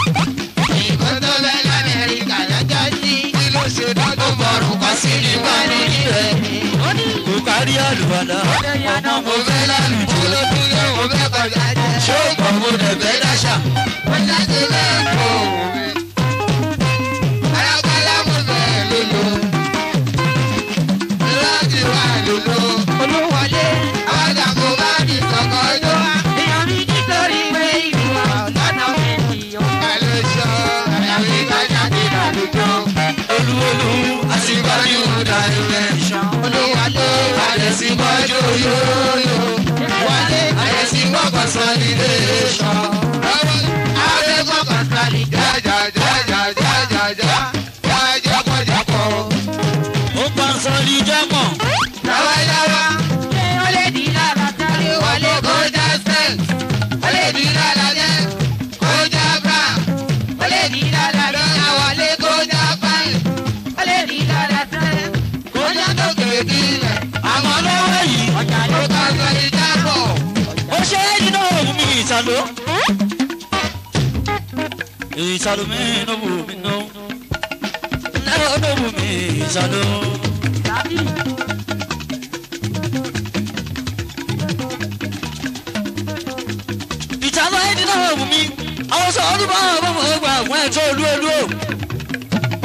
ọ̀run kan sí ní báni níbẹ̀. kò kárí àlùbọ̀dà. ọmọ mo fẹ́ lálùjọ lọ́dún yẹn mo fẹ́ kọjá jẹ. ṣé o pọ̀ mo dẹ̀ fẹ́ dáṣà. mo ṣáà ti ìtọ́jú yòóyò wálé àyẹ̀sí gbọ́kàn sọ́lídéṣọ̀. Abẹ́ gbọ́kàn sọ́lí jájájájájájá jájọ́kọ̀jákọ̀. Ó pa sọ́lí jákọ̀. Hello? Ìṣàlùmí ló wù mí nù. Náà ló wù mí ìṣàlù. Ìṣàlù ayé náà wù mí. Àwọn sọ ọdún bá wà wọ́n mọ̀ ọ́ gbà wọ́n olú olú o.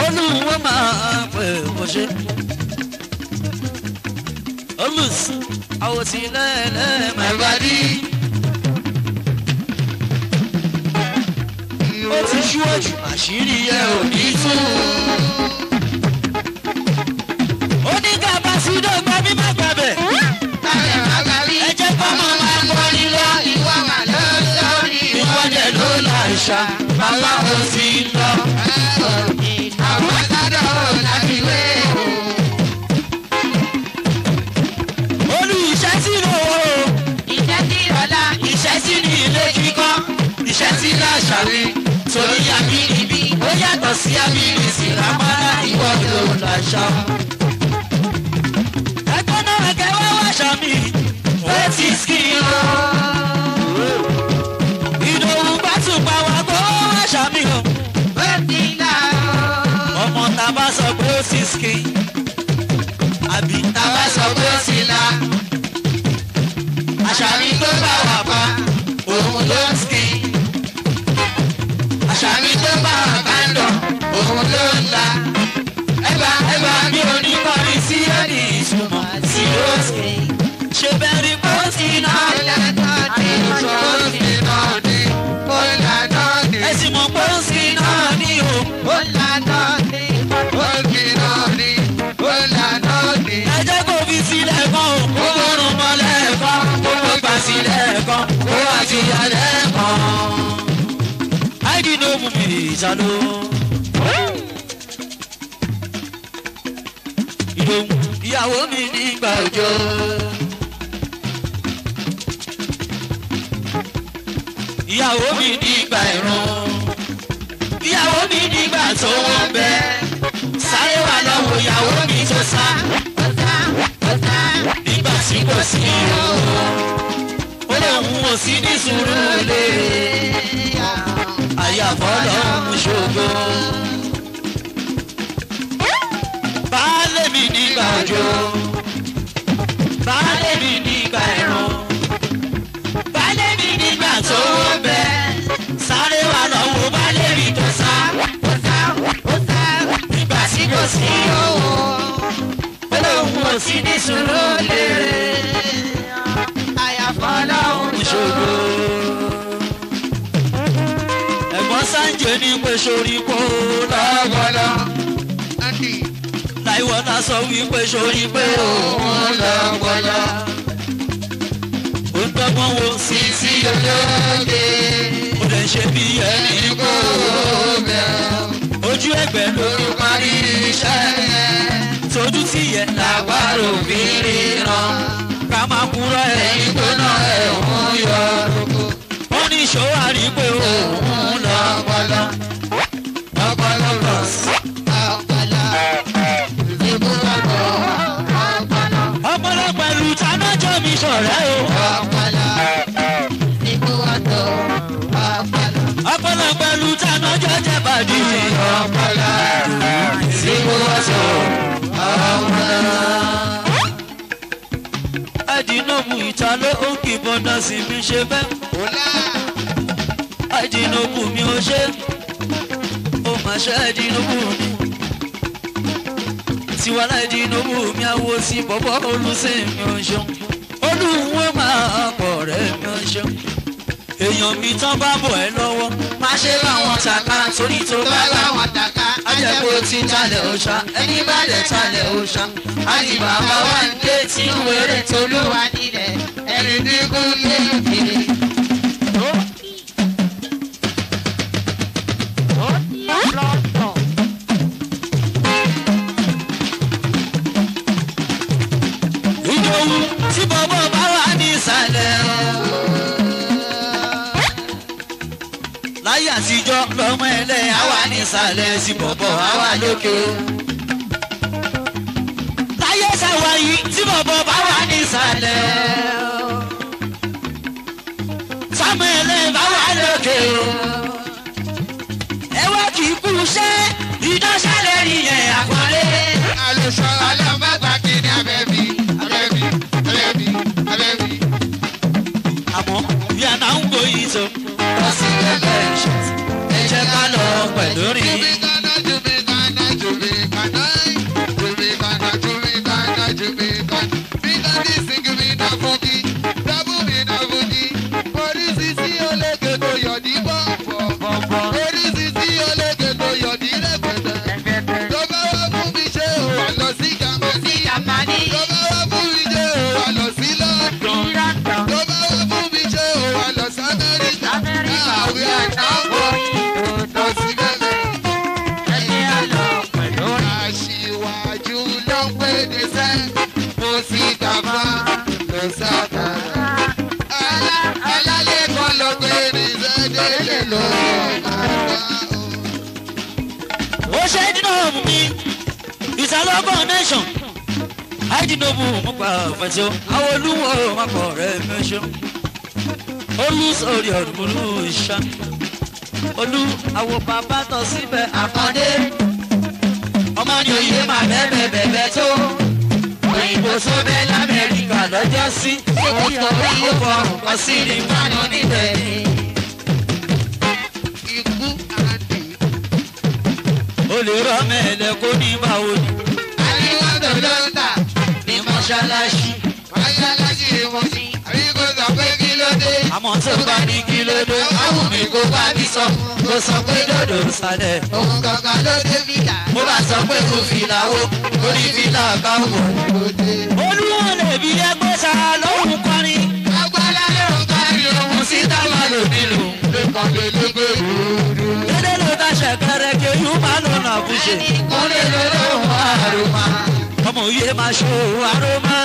Olúwa wọ́n máa pè é ṣe. Olùs, àwọn sì lẹ́ẹ̀lẹ́ẹ̀ mẹ́fà bó ti ṣú ẹ̀jù àṣírí ẹ ò ní tú. ó ní ká bá sídó gbọ́ bí má gbàbẹ̀. ẹ jẹ́ kó mọ̀ máa ń wọlé lọ ìwọ mà lọ sórí ìwọ dẹ̀ ló là ń ṣá bàbá ò sí lọ. àwọn torí abínibí ó yàtọ̀ sí abínibí lápára ìwọ ló ń lọ aṣọ. ẹgbẹ́ náà kẹ́ wá wáṣọ mi ó ti kí o. ìdòwú bá tún pa wá kó wáṣọ mi o. ó ti ọmọ tá bá sọ pé ó ti kí. àbí tá bá sọ pé ó ti là. àṣà mi tó bá wà pa òun ló ń kí àṣàmì tó bá àbándọ̀ òun ló ń la. ẹgbà ẹgbà bí onímọ̀rin sí òní ìṣùmọ̀ sí òsè. ṣe bẹ́ẹ̀ rí pósí náà lẹ́tọ́ dé pósí náà dé ó lànà dé. ẹ̀sìn mọ̀ pósí náà ní o ó lànà dé pósí náà dé ó lànà dé. ẹ jẹ́ kó fi sílẹ̀ kan o kó rún mọ́lẹ̀ kan kó gbà sílẹ̀ kan kó àtìyàn lẹ́ẹ̀ mú mi ìsàlọ. ìdòwú ìyàwó mi nígbà òjò. ìyàwó mi nígbà ìrún. ìyàwó mi nígbà tó wọ́n bẹ́. sáré wà lọ́wọ́ ìyàwó mi tó sá. nígbà tí kò sí ìrún. ó lè mú òsín ní sùúrù àyà fọlọ́ ń ṣògo. baálé mi nígbà òjò baálé mi nígbà ẹ̀rùn baálé mi nígbà tó bẹ sáré wà lọ́wọ́ baálé mi tó sá tó sá tó sá nígbà tí kò sí owó olóhùn ò sí ní sùúrù lérè. sórí kó lágbádá. láìwọ́dà sọ wípé sórí pé òun lágbádá. ó ń dọ́gbọ́n wo sísí olóde. ó lè ṣe bí ẹni kó bẹ̀. ojú ẹgbẹ́ lórí parí iṣẹ́ yẹn. tójú tí yẹn làwárò bí ríran. ká máa kúrò ẹ̀yìn tó náà ẹ̀hún yọ. ó ní ìṣòwò àrí pé òun lọ́gbọ́n. mi sọ̀rẹ́ o. ọ̀pọ̀lọ̀ ikú ọ̀tọ̀ ọ̀pọ̀lọ̀. ọ̀pọ̀lọ̀ pẹ̀lú tànà jọjẹ bàdí. ọ̀pọ̀lọ̀ ikú ọ̀tọ̀ ọ̀pọ̀lọ̀ àdínàmù ìtàlẹ́ òǹkì bọ́dà sí mi ṣe bẹ́ẹ̀. àdínàmù mi ò ṣe ó mà ṣe àdínàmù mi. tiwa láìdínàmù mi àwo sí bọ́bọ́ olùsìn mi ò ṣeun kẹ́nu wọn máa pọ̀ rẹ̀ kan èèyàn mi tán bá bọ̀ ẹ́ lọ́wọ́ má ṣe láwọn tàka torí tó bá láwọn tàka ajẹ́kọ̀ ti talẹ̀ òòṣà ẹni bá lẹ̀ talẹ̀ òòṣà àti bàbá wa ń dé tí ń wéré tolúwa nílẹ̀ ẹni dínkù ní ìdí. bọ̀bọ̀ lọ́mọ ẹlẹ́ àwa nísàlẹ̀ sí bọ̀bọ̀ àwa lókè. láyé sáwa yìí tí bọ̀bọ̀ bá wà nísàlẹ̀. sọmọ ẹlẹ́ bá wà lókè ẹ wá kì í kú iṣẹ́ ìdánṣẹ́lẹ̀ nìyẹn àpọ́nlé. àlùsọ alámọ́ta kìíní abẹ́bí abẹ́bí abẹ́bí abẹ́bí. àmọ́ yàrá ń gbóyè sọ. Brazilian legends. 百得利。ọ̀tí o àwọn olúwo mapọ̀ rẹ̀ mẹ́ṣọ́ olùsọ̀rí ọ̀dùnkùnú ìṣá olú àwọn bàbá tọ̀ síbẹ̀ àkàndé ọmọ ni òye máa bẹ́ẹ̀ bẹ́ẹ̀ tó òyìnbó tó bẹ́ẹ̀ lamẹ́ríkà lọ́jọ́ sí òkò yóò fọ ọ̀pọ̀ sí ní kánú níbẹ̀ ni. ikú àdì. olè rọ mẹ́lẹ̀ kó ní báwo ni. àdìwọ́n tó lọ́ta ní mọ́ṣáláṣí wọn ni. àbí kò sọ pé kí ló dé. àmọ́ tó bá ní kí ló mo sọ pé o. mo ní fìlà káwọ̀. olúwo lè bí ẹgbẹ́ sá lóhùn kọrin. agbára lè ń kárí ohun síta máa lò nílò. ló ta ṣẹ̀kẹ̀rẹ̀ kí oyún máa lọ nà kúṣe. ẹnì kúnlẹ̀ lọ́rọ̀ àrùmá. ọmọ òye máa ṣòro àrùmá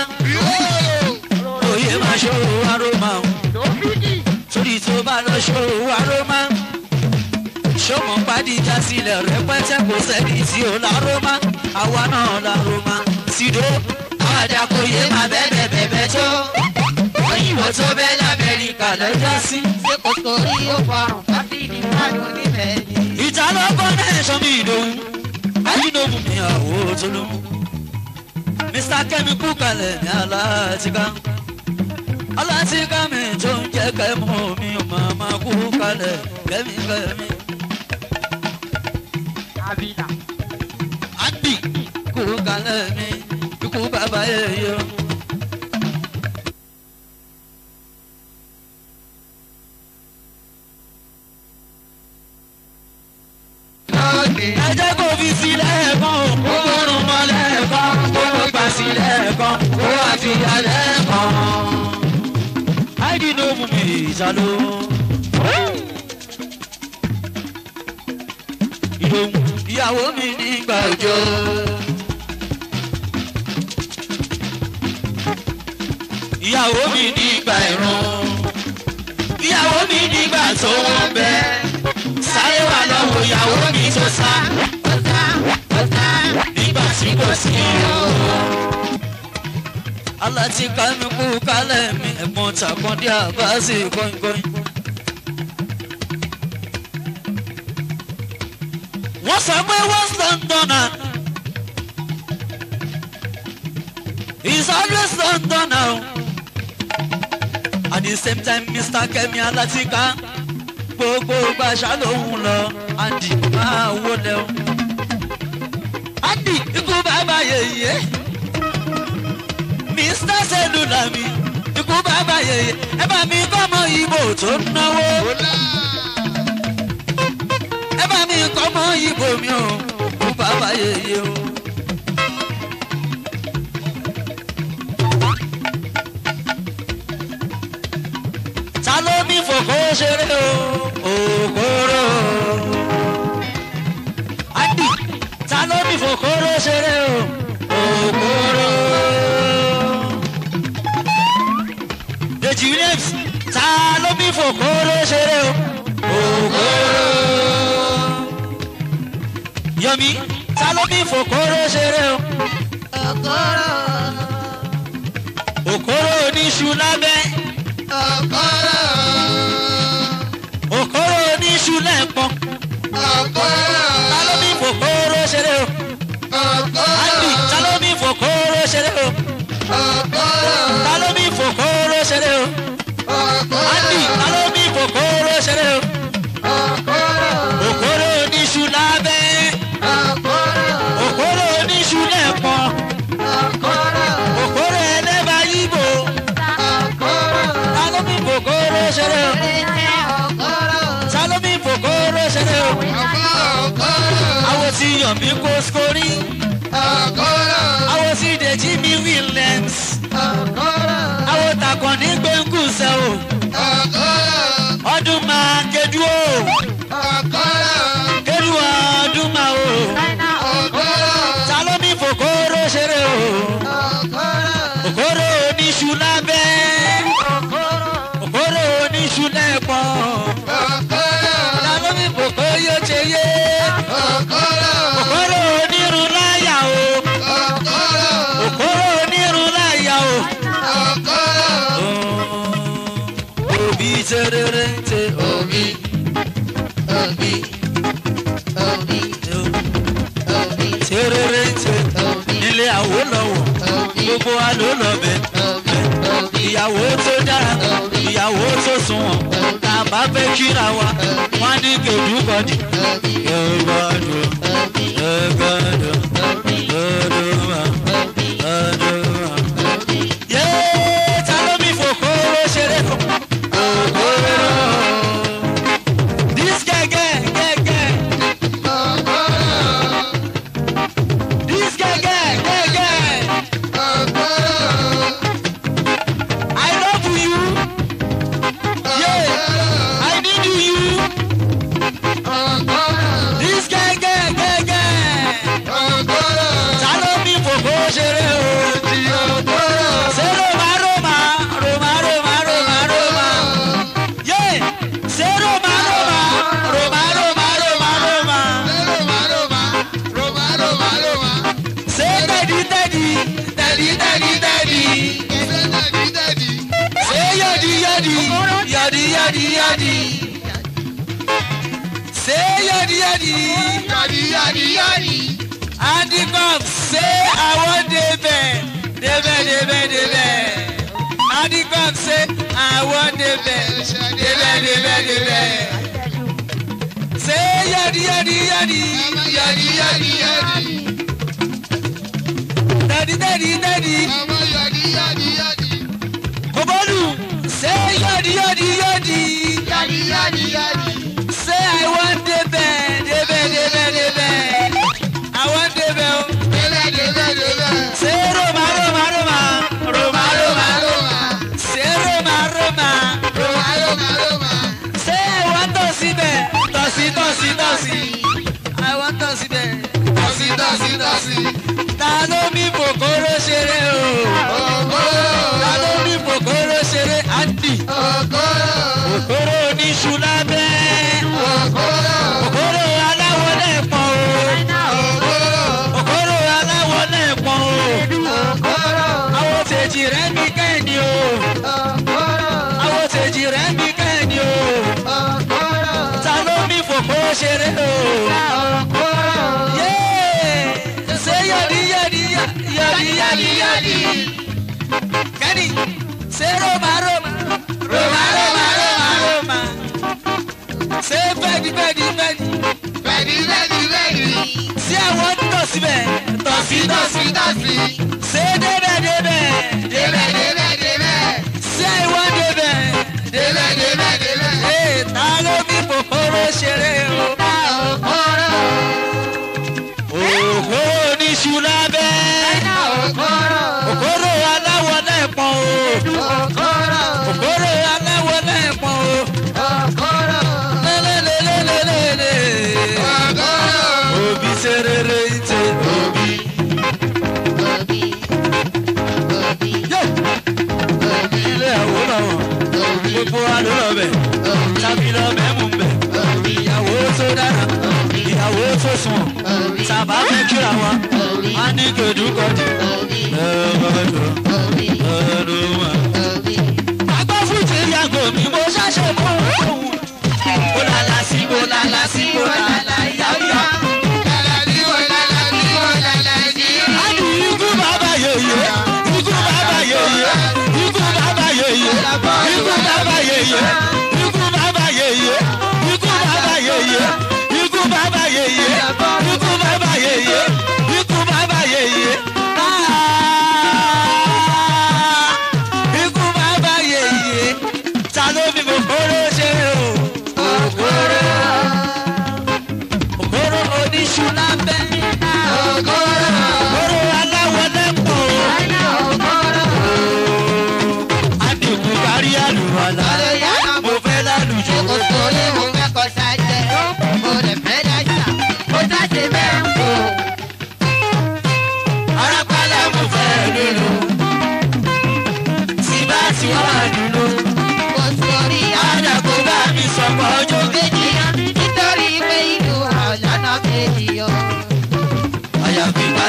lọ ṣòwò aroma o torí tó bá lọ ṣòwò aroma ṣọmọ pàdé já sílẹ̀ rẹpẹtẹ kò sẹ́ni tí ó lároma àwa náà lároma sídó àdàkóyè má bẹ́ẹ̀ bẹ́ẹ̀ tó òyìnbó tó bẹ́ẹ̀ lamẹ́ríkà lọ́jọ́ sí. ṣé kò sórí yóò parun kábíyì káyọ̀ níbẹ̀ ni. ìta ló gbọ́ náà sọ mí ìdòwú ayídòwú mi àwòtólú mr kẹ́mi kú kalẹ̀ ní aláàtìká ọlọ́sìnká mi tó ń jẹ́ kẹ́mú mi màmá kú kalẹ̀ kẹ́mi kẹ́mi. abila. adi kú kalẹ̀ mi ikú bàbá yẹ yọ. ẹ jẹ́ kó fi sílẹ̀ kan kó rún mọ́ lẹ́ẹ̀kan kó gbà sílẹ̀ kan kó àfihàn lẹ́ẹ̀kan mú mi ìsàlọ. ìdòwú ìyàwó mi nígbà òjò. ìyàwó mi nígbà ìrún. ìyàwó mi nígbà tó wọ́n bẹ́. sáré wà lọ́wọ́ ìyàwó mi tó sá. nígbà tí kò sí ìrún aláti kámi kú kálẹ̀ mi ẹ̀gbọ́n tàkọ́ndé àbáṣe kọ́ńkọ́ń. wọ́n sọ pé west london ah is always london ah at the same time mr kemi alatika gbogbo gbàṣà lòun lọ andy máa wọlé o andy ikú bàbá yèyé. Yeah, yeah sista ṣèlú làmì ikú bàbá yèyé ẹ bá mi kọ́ ọmọ ibo tó ń náwó. ẹ bá mi kọ́ ọmọ ibo mi o ikú bàbá yèyé o. ta ló ní fòkó ṣeré o òkúrò. ta ló ní fòkó ṣeré o. ló bí fòkóró ṣeré o. fòkóró. yomi ta ló bí fòkóró ṣeré o. fòkóró. òkóró oníṣu lábẹ́. mi kò skorí. gbogbo wa ló lọ bẹ̀. ìyàwó tó dára ìyàwó tó sunwọ̀n tá a bá fẹ́ kíra wa wọ́n á ní kejì kọ́ni. rẹ̀ ní kẹ́ni o. ta ló mi fòkó ṣeré o. ṣé yọ̀dí yọ̀dí yọ̀dí yọ̀dí yọ̀dí. kẹ́ni ṣé roma roma roma roma roma roma. ṣé bẹ́ẹ̀ni bẹ́ẹ̀ni bẹ́ẹ̀ni. bẹ́ẹ̀ni bẹ́ẹ̀ni bẹ́ẹ̀ni. ṣé àwọn tọ̀ síbẹ̀. tọ̀ sí tọ̀ sí tọ̀ sí. ṣé débẹ̀ débẹ̀. débẹ̀ débẹ̀ débẹ̀. ṣé ìwọ délẹ̀ délẹ̀ délẹ̀. ta ló fi kòkòrò ṣeré o. fòsùn sábà fẹ́ kíra wa a ní kèdúkọ̀dì ẹ̀ẹ́dọ̀dọ̀ agbófùtì yàgò mi mo ṣàṣẹ kọ́ ọ̀hún. ó lálá sí ó lálá sí ó lálá yàrá.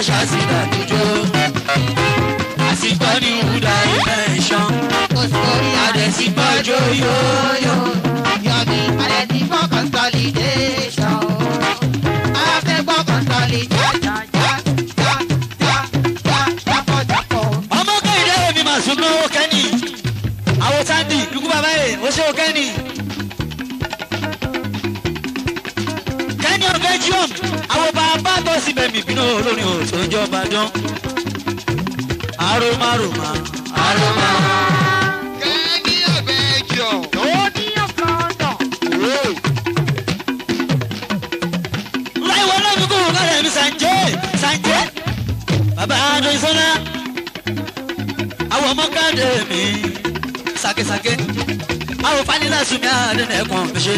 ṣáàṣì náà dúdú. àsìkò ni wúdà ilé ìṣan. àdẹ̀sí gbọ́jọ́ yóyó. yọ̀bí àdẹ̀sí gbọ́ consolidation. afẹ́ gbọ́ consolidation. ọmọ kẹ́hìndé mi máa sún lówó kẹ́ni àwọn sáńdì ikú bàbá yẹn ó ṣe ó kẹ́ni. kẹ́ni ọ̀gá jíọ̀m àwọn bá wá gbọ́ síbẹ̀ mi bínú olórin òṣòjọ́ bá dán. aromároma. aroma. kẹ́ni àbẹ̀jọ. ó ní ọ̀kọ̀ọ̀dọ̀. láìwọ lọ́dúnkù lọ́rẹ̀ mi sànjẹ́ sànjẹ́ bàbá adéṣọ́lá àwọn ọmọ káàdé mi sàkésàké àwọn fanilásùnmí àdéhùn ẹ̀kọ́ mi ṣe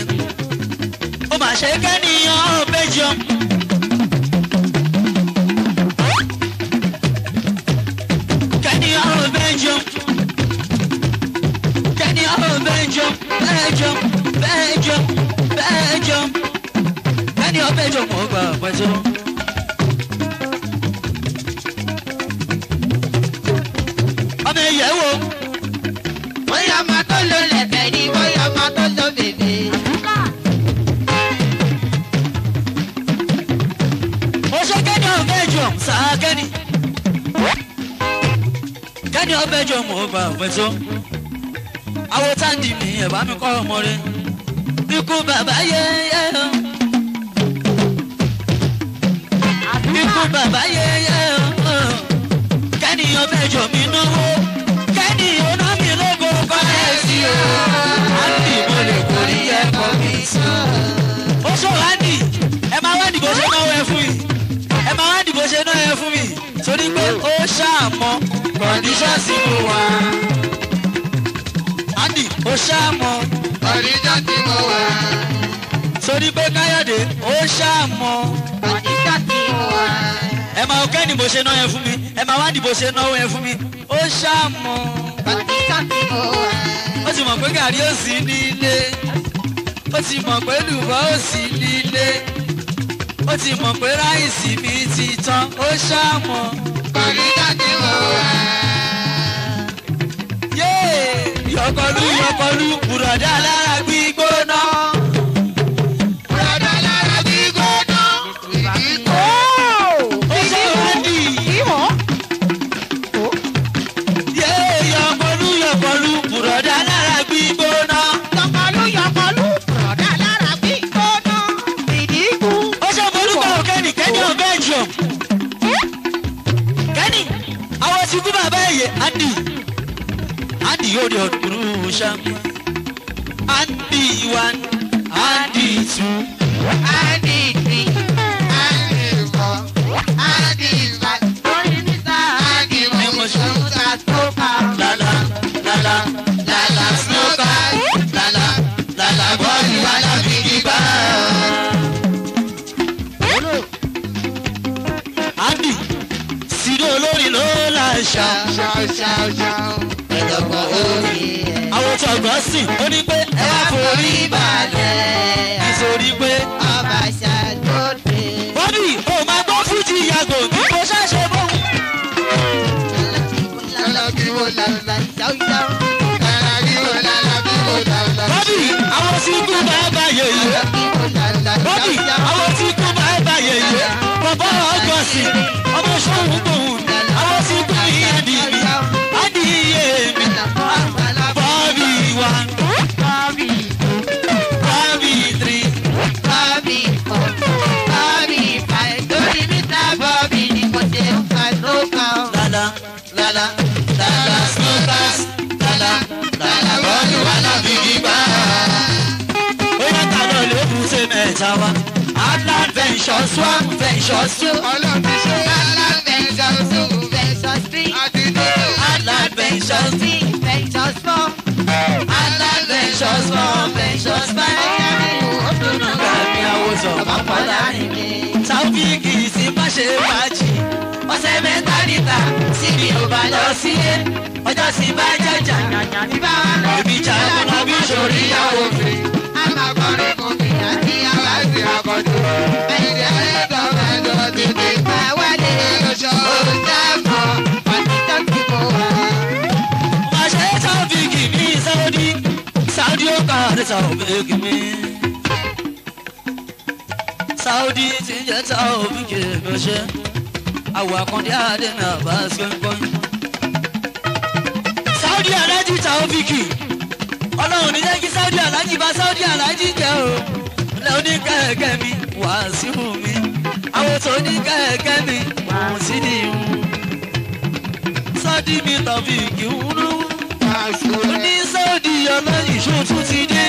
ó mà ṣe kẹ́ni ọ̀ọ́ bẹ́jọ. fẹjọ fẹjọ fẹjọ ẹni ọfẹjọ mọ gbà fẹjọ. ọmọ ẹ̀yẹ wo. bóyá ọmọ tó lò lẹ̀kẹ̀ ni bóyá ọmọ tó lò bèbè. mo ṣe kẹ́ni ọ̀fẹ́jọ sáà kẹ́ni kẹ́ni ọ̀fẹ́jọ mọ̀ gbà fẹjọ awo táǹdì mi ẹ̀bá mi kọ́ ọmọ rẹ̀ ikú bàbá yẹyẹ o ikú bàbá yẹyẹ o kẹ́niyàn bẹ́jọ mi náwó kẹ́niyàn náà mi lógo kọ́lẹ́sì o àǹdì mo lè kórí ẹ̀kọ́ mi sàn. ó ṣòro àǹdì ẹ máa wá dìbò ṣe náà ẹ fún mi ẹ máa wá dìbò ṣe náà ẹ fún mi torí pé ó ṣàmọ́ kọ̀ǹdíṣọ́ọ̀sì mo wà ó ṣàmọ̀. Khadija tí mo wà. Sori pé Káyọ̀dé ó ṣàmọ̀. Khadija tí mo wà. Ẹ máa ó kẹ́ni bó ṣe náà yẹn fún mi, ẹ máa wádìí bó ṣe náà yẹn fún mi, ó ṣàmọ̀. Khadija tí mo wà. Ó ti mọ̀ pé gàrí ó sì nílé. Ó ti mọ̀ pé lùbọ́ ó sì nílé. Ó ti mọ̀ pé ráìsì mi ti tán, ó ṣàmọ̀. Khadija tí mo wà yọkọlú yọkọlú bùrọ̀dá lára gbí. olórin ló la ṣá. ṣá ṣá ṣá lọ́gbọ́n òye ẹ̀. àwọn oṣù ọgbọ́n sì ó ní pé ẹ wá forí balẹ̀. nítorí pé ọba ṣàgbọ́dẹ. bọ́bí o máa gbọ́ fújì yàgò bí mo ṣàṣe bó. bọ́bí àwọn tí kú bá bá yẹ yìí. bọ́bí àwọn tí kú bá bá yẹ yìí. bàbá ọgọ́sì ọmọ ṣòwò. tala tala snotas tala tala bọ́ọ̀lù wà láti gbígbà. ó yàtọ̀ náà ló kù sí mẹ́ta wa. Atlas ventures one ventures two. ọlọ́run ṣe Atlas ventures two ventures three. Atlas ventures three ventures four. Atlas ventures four ventures five. ó dùnú gàmí àwòsàn bàbá pàdánù. Taofik is ṣe fàájì ọ̀sẹ̀ mentalita. níta síbi ò bá lọ sílé ọjọ́ sì bá jàjà ìbá wa lọ bí jàkúná bí sòrí ìyàwó mi. alákọ̀ọ́rẹ́ kò fi àti aláṣẹ àkọ́jú ẹ̀yìn ẹ̀ẹ́dọ̀ ẹ̀dọ̀ tètè gbà wálé oṣù ọ̀dàmọ̀ pàtẹ́tà tí kò wá. ọ̀ṣẹ́ sáfìkì ní sáwọ́dí sáwọ́dí ó kà á ní sáwọ́ bẹ́ẹ̀ kì mí. Saudi ti ń jẹ́ ta òfin kì í gbọ́ṣẹ́. Àwọn àkàndé Adémi Abbas gbọ́ngbọ́n. Saudi Aláàjì ta òfin kì. Ọlọ́run ní jẹ́ kí Saudi Aláàjì bá Saudi Aláàjì jẹ́ o. Ilé oníkẹ̀kẹ́ mi wà sí hù mi. Àwọn tó ní kẹ̀kẹ́ mi wà sí ni hù. Saudi mi tàbí kì í wúlú. Ó ní Saudi ọlọ́yìn ṣó tún ti dé.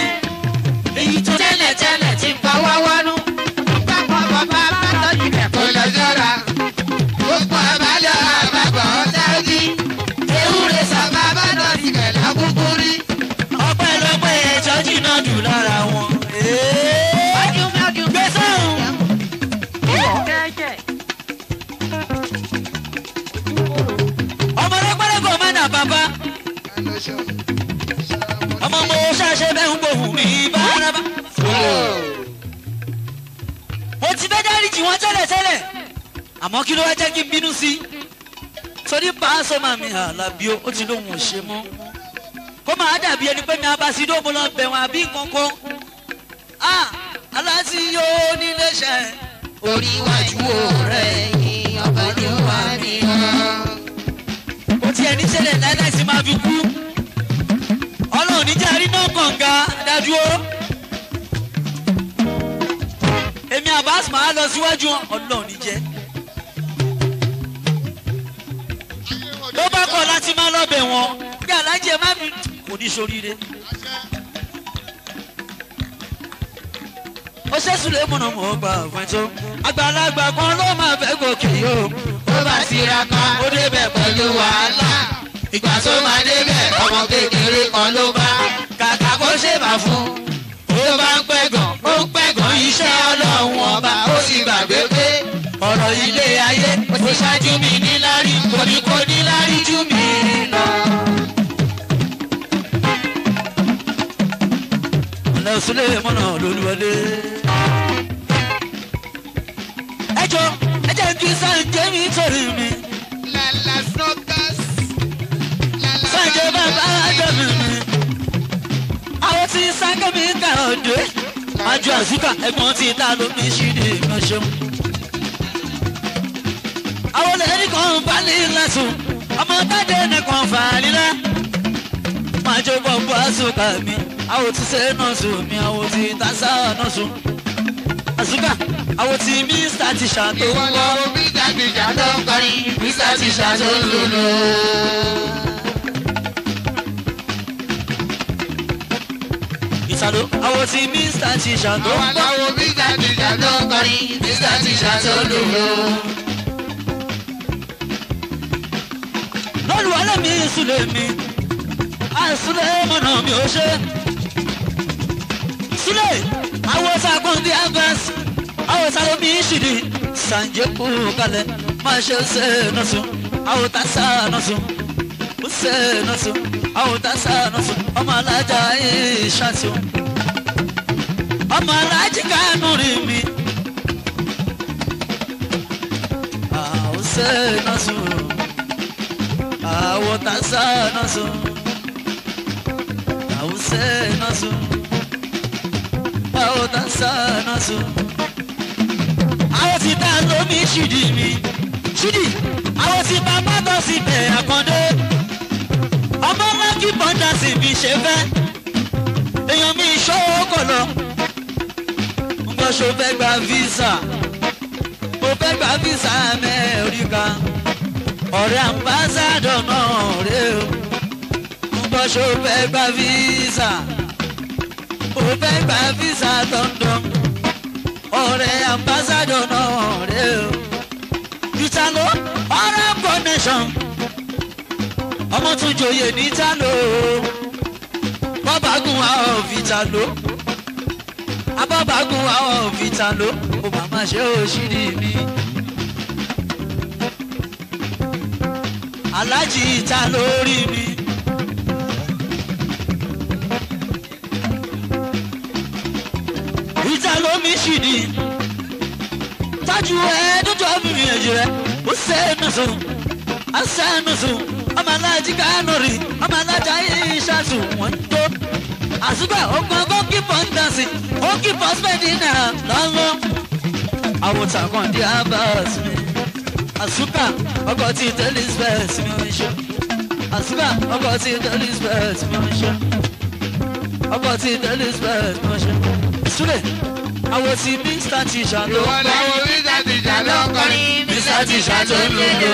Èyí tó tẹ́lẹ̀ tẹ́lẹ̀. lọ́jọ́ ra gbogbo àmọ́ kí ló wá jẹ́ kí n bínú sí i torí pàṣọmọ mi Àlàbí ó ti lóun ò ṣe mọ́ kó máa dàbí ẹni pé mi abasido mo lọ bẹ̀ wọ́n àbí nǹkan kan ah aláṣí yóò nílé ṣe. orí iwájú rẹ̀ yìí ọba ni ó wà ní ọ́. kò tiẹ̀ ní ṣẹlẹ̀ láíláí sí máa fi kú ọlọ́run níjà rí náà kànga dájú ó. èmi Abbas máa lọ síwájú ọlọ́run níjẹ́. kọ́ láti má lọ́bẹ̀ wọn bí alájẹ má mi kò ní soríire. ó ṣẹ́sùn lè múnà mọ́ ọgbà ọ̀fẹ́ntó àgbàlagbà kan ló máa fẹ́ gòkè yóò ó bá tiraka ó débẹ̀ pẹ̀lú wàhálà ìgbà tó máa débẹ̀ ọmọ kékeré kan ló bá kàkà kó ṣe bá fún ó bá ń pẹ̀gàn ó ń pẹ̀gàn iṣẹ́ ọlọ́run ọba ó sì gbàgbé pé ọ̀rọ̀ ilé ayé ó ṣáájú mi ní kò ní. Sulemana lolúwọlé. ẹ jọ ẹ jẹ́ kí Sànjẹ́ mi torí mi. lala snokas. Sànjẹ́ bàbá àdàbí mi. àwọn tí sáké mi ká òde. àjọ àzúkà ẹ̀gbọ́n ti ta lómi ṣì ní ìmọ̀ṣẹ́ mu. àwọn ẹni kan bá ní lẹ́sùn ọmọ tádé nìkan fà á nílẹ̀. máa jẹ́ bọ̀ bọ́ àzúkà mi awo ti sẹ nọọsù mi awo ti tasa nọọsù azuka awo ti mista ti ṣàtò ń bọ. ìwọ ni mista ti ṣàtò ń kọrin mista ti ṣàtò ń lùlù. awo ti mista ti ṣàtò ń bọ. àwọn mista ti ṣàtò ń kọrin mista ti ṣàtò ń lùlù. lọ́lùwálẹ̀ mi sùlẹ̀ mi àìsùlẹ̀ mọ̀nà mi ò ṣe sílẹ̀ àwòsàn àkọ́ndé agbárs àwòsàn omi ìṣìdí sànjẹ́kù kalẹ̀ máa ṣe ṣe nọ́sùn àwòtá sá nọ́sùn ó ṣe nọ́sùn àwòtá sá nọ́sùn ọmọ alájà yìí ọmọ alájì kánú rí mi. àwòsàn nọ́sùn àwòtá sá nọ́sùn àwòsàn nọ́sùn pa ó tán sáná so. àwọn ti shidi lómi ṣìdí mi ṣìdí àwọn ti pa pátọ́ sí bẹ̀ àkàndé ọmọ lákì bọ́dà sì fi ṣe show èèyàn mi ṣọ́wọ́ kọ̀ lọ. nǹkan ṣo fẹ́ gba visa mo fẹ́ gba visa Amẹ́ríkà ọ̀rẹ́ àmbásádọ̀ náà rèé nǹkan ṣo fẹ́ gba visa ó fẹ́ gba físà London ọ̀rẹ́ ambassadọ̀ náà rẹ̀ o ìtàló ọ̀rẹ́ coordination ọmọ tún joyè Baba ìtàló bọ́bágùn àwọn òfìtà ló abọ́bágùn àwọn òfìtà ló kò má má ṣe òṣìrí mi. alaji ìta lórí mi. rashidi tájú ẹ dójú ọmọbìnrin ẹ̀jẹ̀ rẹ ó ṣe é nùsù á ṣe é nùsù ọmọ aláàjì kánò rí ọmọ aláàjà ìṣàṣù wọn tó àṣùgbà ogun ọgọ́ kíkọ́ ń dànsì ó kíkọ́ spẹ́ndì náà lọ́wọ́ àwòtà kan di abas mi àṣùgbà ọkọ̀ tí tẹ́lẹ̀ spẹ́ẹ̀sì mi ń ṣe àṣùgbà ọkọ̀ tí tẹ́lẹ̀ spẹ́ẹ̀sì mi ń ṣe ọkọ̀ tí tẹ́lẹ̀ spẹ́ẹ̀sì mi ń ṣe. Sule àwọn tí mr tíṣà ló ń kọ́ àwọn mr tíṣà ló ń kọ́ mr tíṣà tó ń lò lò.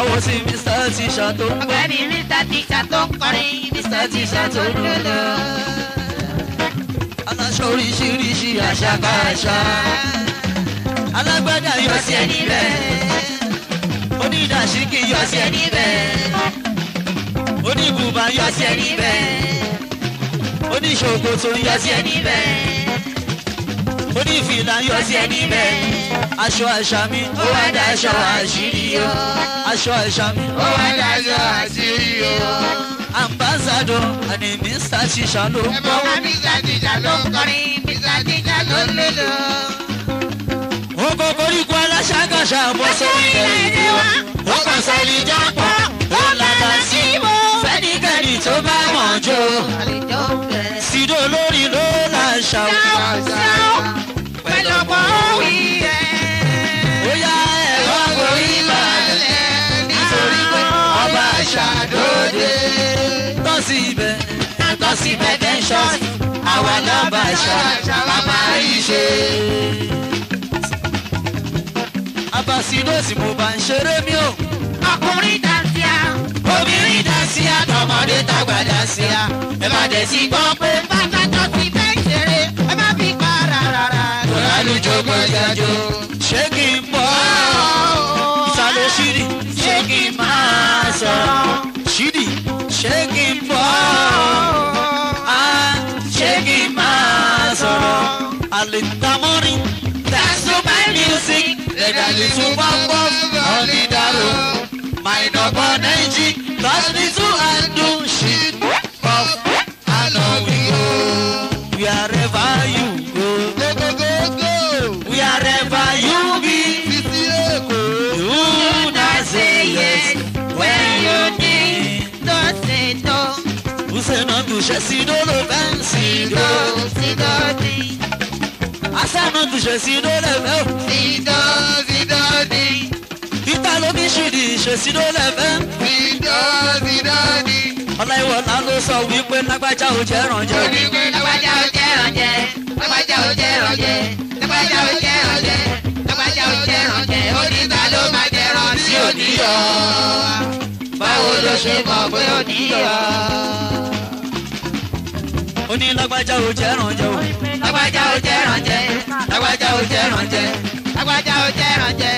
àwọn tí mr tíṣà tó ń kọ́ ọ̀gbẹ́ni mr tíṣà tó ń kọrin mr tíṣà tó ń lò lò. aláṣọ oríṣiríṣi àṣàkáṣà alágbádá yọ sí ẹni bẹ́ẹ̀ onídàásí kì í yọ sí ẹni bẹ́ẹ̀ oníbùbá yọ sí ẹni bẹ́ẹ̀ oníṣòkòtò yọ sí ẹni bẹ́ẹ̀ onífìlà yọ sí ẹni bẹ́ẹ̀ aṣọ àṣà mi ó wá daṣọ àṣírí o aṣọ àṣà mi ó wá daṣọ àṣírí o ambassador àní mr shisha ló ń bọ́. ẹ̀bọ̀n mr shisha ló ń kọrin mr shisha ló ń lòlò. ó kọ koríko aláṣà kan ṣàbọ̀ sórí ilẹ̀ ó kàn sẹ́ni jápọ̀ tó bá mọ̀ jó sídó lórí ló là ń ṣàwùjọ pẹ̀lú ọ̀pọ̀ òwì ẹ̀. ó yá ẹ̀rọ orí balẹ̀ nítorí pé ọba ṣàdóde. tọ́sí ibẹ̀ tọ́sí ibẹ̀ tẹ́ńṣọ́ọ̀tì àwa lọ́ba ṣàṣà bàbá yìí ṣe abasi lóòsì mo bá ń ṣeré mi o. ọkùnrin dàsíà obìnrin dàsíà ọmọdé tàgbà dá sí a ẹ má dẹ̀ sí gbọ́ pé bàbá tó fi fẹ́ ṣeré ẹ má fi pa rárá. tòlá ló jogún ẹja jó. ṣé kí n bọ́ ìsàlẹ̀ ṣídì ṣé kí n máa sọ̀rọ̀ ṣídì ṣé kí n bọ́ ah, ṣé kí n máa sọ̀rọ̀ àlè tamọ́rin. that's Dubai music. ẹ̀dá lè tún bá bọ́ ọ̀nì about 90, but little I do shit off and on we are Wherever you go, go, go, go, go. Wherever you be, you not say yes when you need, not say no. Who said not to share, see, don't offend, see, don't, see, don't, I said not to share, see, don't offend, see, don't, see, don't, ló bí ṣìrì ìṣèṣì ló lẹ́fẹ́. Ìjọ ti dání. Ọláìwọ̀lá ló sọ wípé lágbájá ò jẹ́ rànjẹ́. Ó lágbájá ò jẹ́ rànjẹ́, lágbájá ò jẹ́ rànjẹ́, lágbájá ò jẹ́ rànjẹ́, lágbájá ò jẹ́ rànjẹ́, ó ló máa jẹ ràn tí Báwo ló ṣe mọ̀ pé ò ní ò jẹ́ rànjẹ́ Lágbájá ò jẹ́ rànjẹ́, lágbájá ò jẹ́ rànjẹ́ lágbájá ó jẹ́ ránjẹ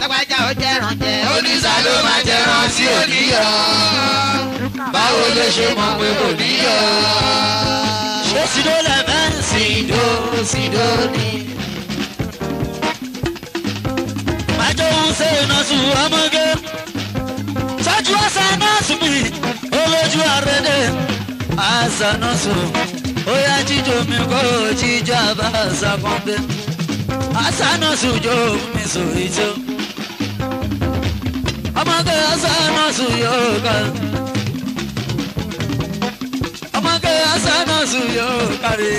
lágbájá ó jẹ́ ránjẹ oníṣà ló máa jẹ rán sí oníyọ báwo ló ṣe mọ̀ pé kò níyọ. ṣé sídó lẹ fẹ́ sídó sídó ni. májò ń ṣe iná sùn ọmọge sọ́jú ọ̀sẹ̀ náà sùn mí olójú àrẹ́dẹ̀ àṣà náà sùn ó jíjọ mi kọ́ jíjọ àbá àṣà kan bẹ́ẹ̀ asana suyo mi surijo amake asana suyoka amake asana suyokare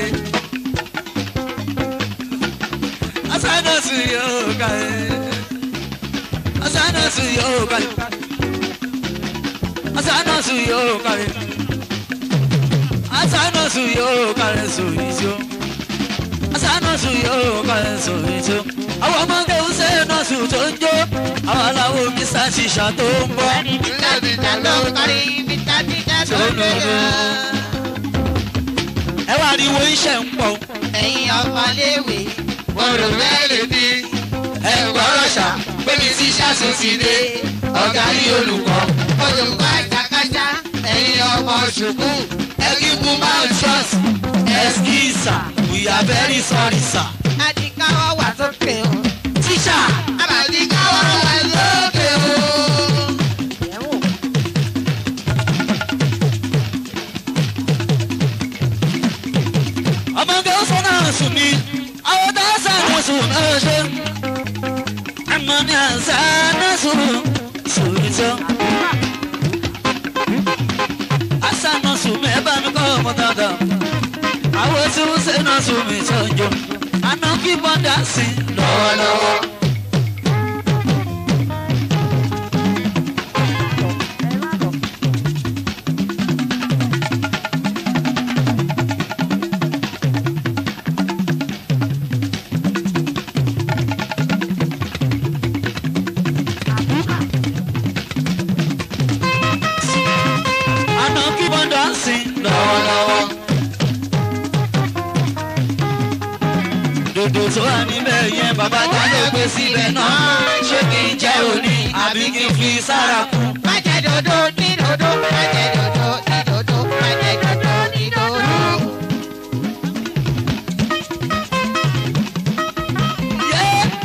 asana suyokare asana suyokare asana suyokare asana suyokare surijo ká nọ́ọ̀sù yóò kọ́ ẹ̀sùn mi tó. àwọn ọmọ ọdẹ ń ṣe nọ́ọ̀sù tó ń jó àwọn aláwo mísà ṣìṣà tó ń bọ́. ẹni bíkà ló ń kárí bíkà bíkà tó ń lọ. ẹ wá rí wo iṣẹ́ ń pọ̀. ẹ̀yin ọba léwe bọ̀rọ̀ mẹ́rin bí ẹ gbọ́rọ̀ ṣá pé mi ti ṣàṣùn sí dé ọ̀gá ní olùkọ́ olùkọ́ àjàkájá ẹ̀yin ọmọ ṣùkú. Eki my trust, excuse sir, we are very sorry sir. Adikawa wa sókè o. Tíṣà. Abadikawa wa sókè o. Ọmọge ó sọ náà sùn mí, àwọn tó ń sàánú sùn náà ṣe. Àmọ́ ní àṣà náà sùn, sùn Me ẹ bá mi kọ́ ọmọ dandan. àwọn tí wọ́n ṣe náà sùn mí sọ́njọ́. àná kí bọ́dà sí síbẹ̀ náà ṣé kí n jẹ́ òní àbí kí n fi sára kù. má jẹ dodo ní dodo má jẹ dodo ní dodo má jẹ dodo ní dodo.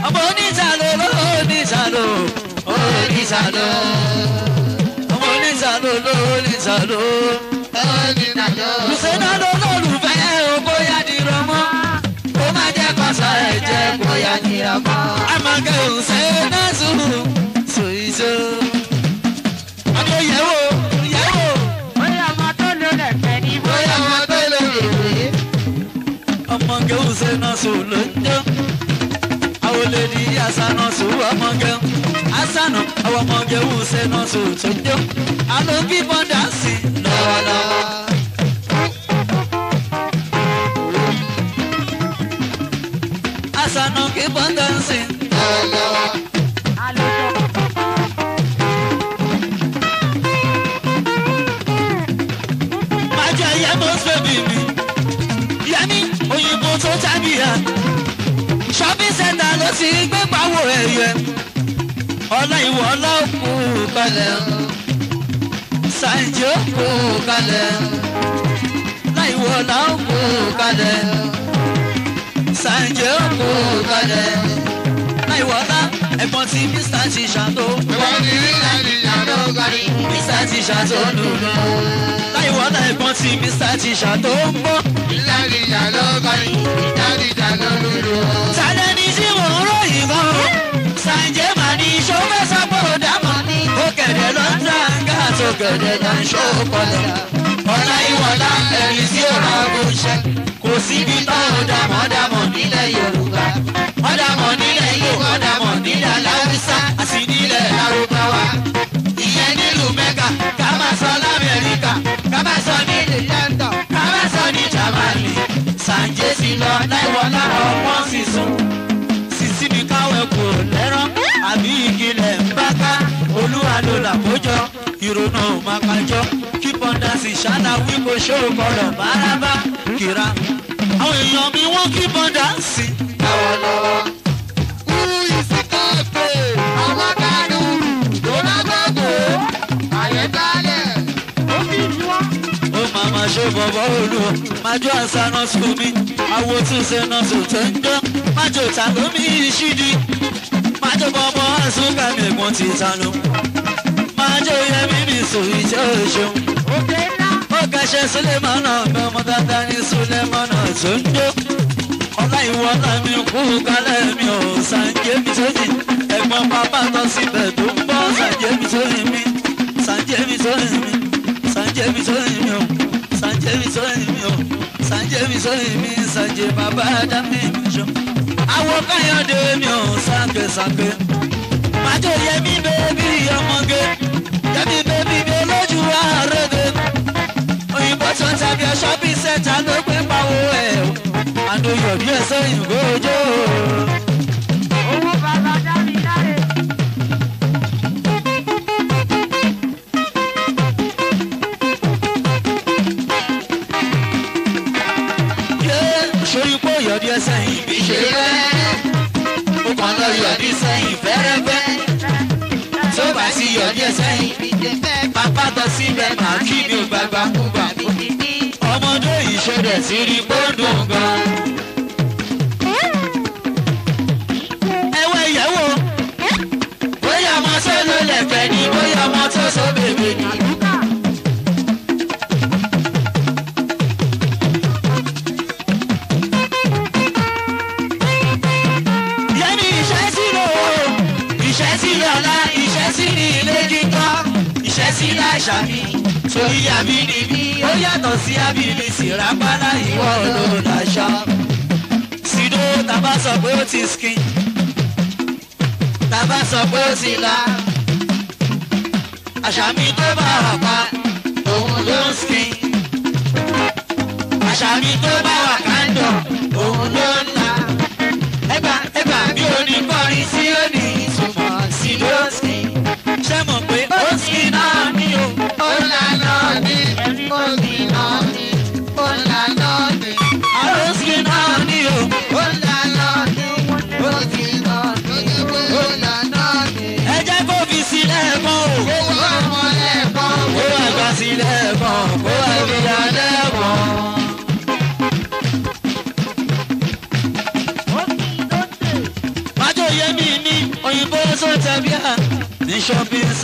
ọmọ onísàlò lọ́wọ́ onísàlò onísàlò ọmọ onísàlò lọ́wọ́ onísàlò onísàlò. sọ ẹ̀jẹ̀ bóyá ní ọkọ. amage ose nazu soizo. ọmọ yẹ̀wò yẹ̀wò. bóyá ọmọ tó lò lẹ̀ fẹ́ ni bóyá ọmọ tó lò lè wé. amage ose nazu àlọ́ bí bọ́dà sí lọ́wọ́lọ́wọ́. no keep on dancing. Májá yẹ mọ́ sẹ́bi mi, Yẹ́mi òyìnbó tó tábìyà. Shopping center ló ti gbé pawó ẹ̀yẹ. Ọlá ìwọ ọlá òkú kalẹ̀. Sàǹjẹ́ òkú kalẹ̀. Láìwọ̀ ọlá òkú kalẹ̀. Sanje oko kalẹ̀. Láìwọ́lá ẹ̀gbọ́n ti Mr. ti ṣàtó. Ẹ̀gbọ́n ti Mr. ti ṣàtó kárí. Mr. ti ṣàtó lulú. Láìwọ́lá ẹ̀gbọ́n ti Mr. ti ṣàtó ń bọ̀. Mr. ti ṣàtó kárí. Mr. ti ṣàtó lulú. Sálẹ̀ ni tí mò ń ròyìn kan. Sanjay mà ní iṣó fẹ́ sọ́pọ̀ ọ̀dàmọ̀ ní. Ó kẹ̀dẹ̀ lọ́tà ká tó kẹ̀dẹ̀ náà ṣó kọlẹ̀. Ọ̀la ìwọ̀lá ẹ̀rí sí òrà kò kò síbi táwọn dàmọ́ dàmọ́ nílẹ̀ Yorùbá ọ̀dàmọ̀ nílẹ̀ yóò ọ̀dàmọ̀ nílẹ̀ aláwísá àti nílẹ̀ Lárúbáwá ìyẹn nílùú Mẹ́kà ká má sọ l'Amẹ́ríkà ká má sọ nílùú London ká má sọ ní Jámánì sàǹjẹ́sì lọ láìwọ̀ láàrọ̀ wọ́n sì sùn sísí ni káwọn kò lẹ́rán àbí ìkìlẹ̀ ń bá ká olúwa ló làkójọ ìrònú màkàjọ bọ́ndàsì ṣáná wí kò ṣòro kọlọ̀ bárabá kìra. àwọn èèyàn mi wọ́n kí bọ́ndàsì. lọ́wọ́lọ́wọ́ kú ìsìnká pé àwọn kánú lọ́lágbàgbọ́ àyẹ̀dálẹ̀ ó kì í wá. ó máa ma ṣe bọ̀bọ̀ olúwo májọ́ àṣà nọ́ọ̀sì fún mi tún ṣe nọ́ọ̀sì tẹ́ ń dán májò tàbí mi ìṣídìí májò bọ̀bọ̀ àṣùkà mẹ́gbọ́n ti sanu ọjọ́ yẹ mímì sùn ìjọ ṣeun. ó kàṣẹ Sulemana kan mọ dáadáa ní Sulemana tó ń jó. ọlá ìwọ mi kú kálẹ̀ mi ò Sànjẹ́ mi tó yìn. ẹ̀gbọ́n bàbá lọ síbẹ̀ tó ń bọ́ Sànjẹ́ mi tó mi mí. Sànjẹ́ mi tó mi mí. Sànjẹ́ mi tó yìn o. Sanje mi tó yìn mí o. Sanje mi tó yìn mí. Sànjẹ́ bàbá dá mi jọ. àwọn de mi ò Sànkẹ́ Sànkẹ́. màjọ yẹ mí bẹ́ẹ̀ bí ge. Tẹ́mi bébí mi lójú àrèdè. Òyìnbó tó ń tàbí shopping center ló pín pawó ẹ̀. Àdó yọ̀bí ẹ̀sọ́ òyìnbó ojó. Owó bàbá dá mi láre. Ṣorí pé òyọ̀bí ẹsẹ̀ yìí bí ṣe rẹ́. Ó kàn lọ yọ̀bí sẹ́yìn fẹ́rẹ́fẹ́ tó bá ti yọ díẹ̀ sẹ́yìn. Bàbá tọ síbẹ̀ máa kí ni gbàgbà kúgbà. Ọmọdé yìí ṣẹlẹ̀ sí rí gbọ́dọ̀ gan. àbínibí ó yàtọ̀ sí àbínibí rápálá ìwọ ló láṣà. Sido tàbá sọ pé ó ti skin tàbá sọ pé ó ti la àṣà mi tó bá wà pa òun ló ń skin àṣà mi tó bá wà kándọ̀ òun ló ń la ẹgbà ẹgbà bí oníkọrin sí òní ìtumọ̀ sí skin ṣé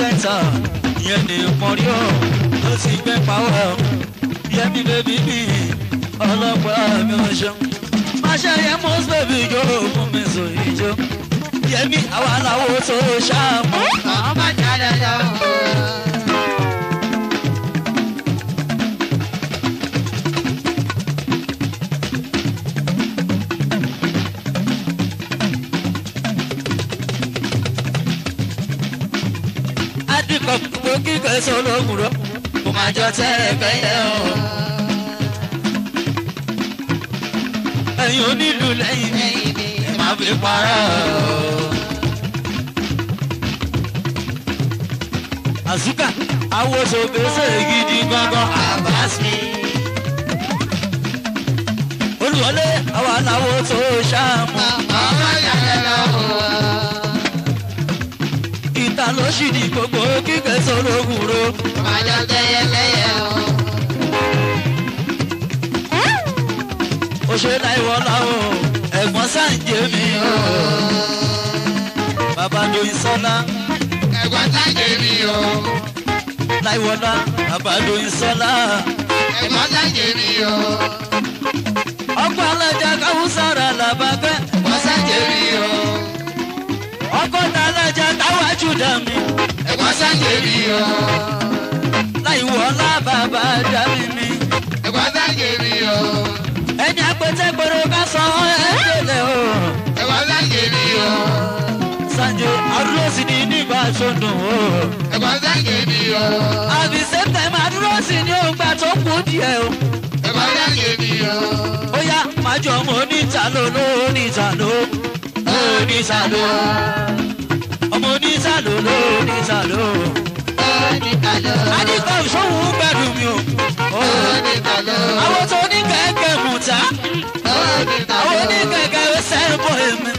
sẹ́ńtà ìyẹn ní pọ́nrí ọ̀ ló sì gbé pàwọ́ yẹmi bèbí mi ọlọ́pàá mi ò ṣeun má ṣe yẹ most baby jó fún mi sọ ìjó yẹmi àwa làwọn tó ṣáà mú. ọmọ jàdàdà. tó kíkẹ́ sọ́lọ́gùn kò máa jọ tẹ́rẹ̀ pẹ́yẹ o. ẹ̀yin onílù lẹ́yìn ni ẹ máa fi para o. àzúkà awoṣọ gbèsè gidi gangan àbáṣe. olùwọlé àwa làwọn tó ṣáà mú. màmá yàrá lọ ṣìdí gbogbo kíkẹ́ sọ̀rọ̀ òwúrọ̀. àjọ tẹyẹtẹyẹ o. òṣè láìwọ láwọ ẹ̀gbọ́n sáǹjẹ mi o. bàbá doyin sọ́lá. ẹ̀gbọ́n sáǹjẹ mi o. láìwọlá bàbá doyin sọ́lá. ẹ̀gbọ́n sáǹjẹ mi o. ọgbọ́n alájà káwùsára làbàbẹ́. ẹ̀gbọ́n sáǹjẹ mi o ọgọ́ta alájà táwájú dá mi. ẹ̀kọ́ sáyé rí ọ. láì wọ lábàbà dá mi mi. ẹ̀kọ́ sáyé rí ọ. ẹni àpótẹ́ bá sọ ọ́ ẹ̀ o. ẹ̀kọ́ sáyé rí ọ. sanjo àdúró sì ni nígbà sódùn o. ẹ̀kọ́ sáyé rí ọ. àbí sẹ́tẹ̀mù àdúró sì ní ògbà tó kù díẹ̀ o. ẹ̀kọ́ sáyé rí ọ. ó yá màjọ mo níta ló ló níta ló onísàlò ọmọ onísàlò ló onísàlò. oníkàlò. adìgbà òṣòwò gbẹ̀rù mi o. oníkàlò. àwọn tó ní kẹ̀kẹ́ mùtá. oníkàlò. àwọn ní kẹ̀kẹ́ sẹ́ẹ̀bọ̀ èmi.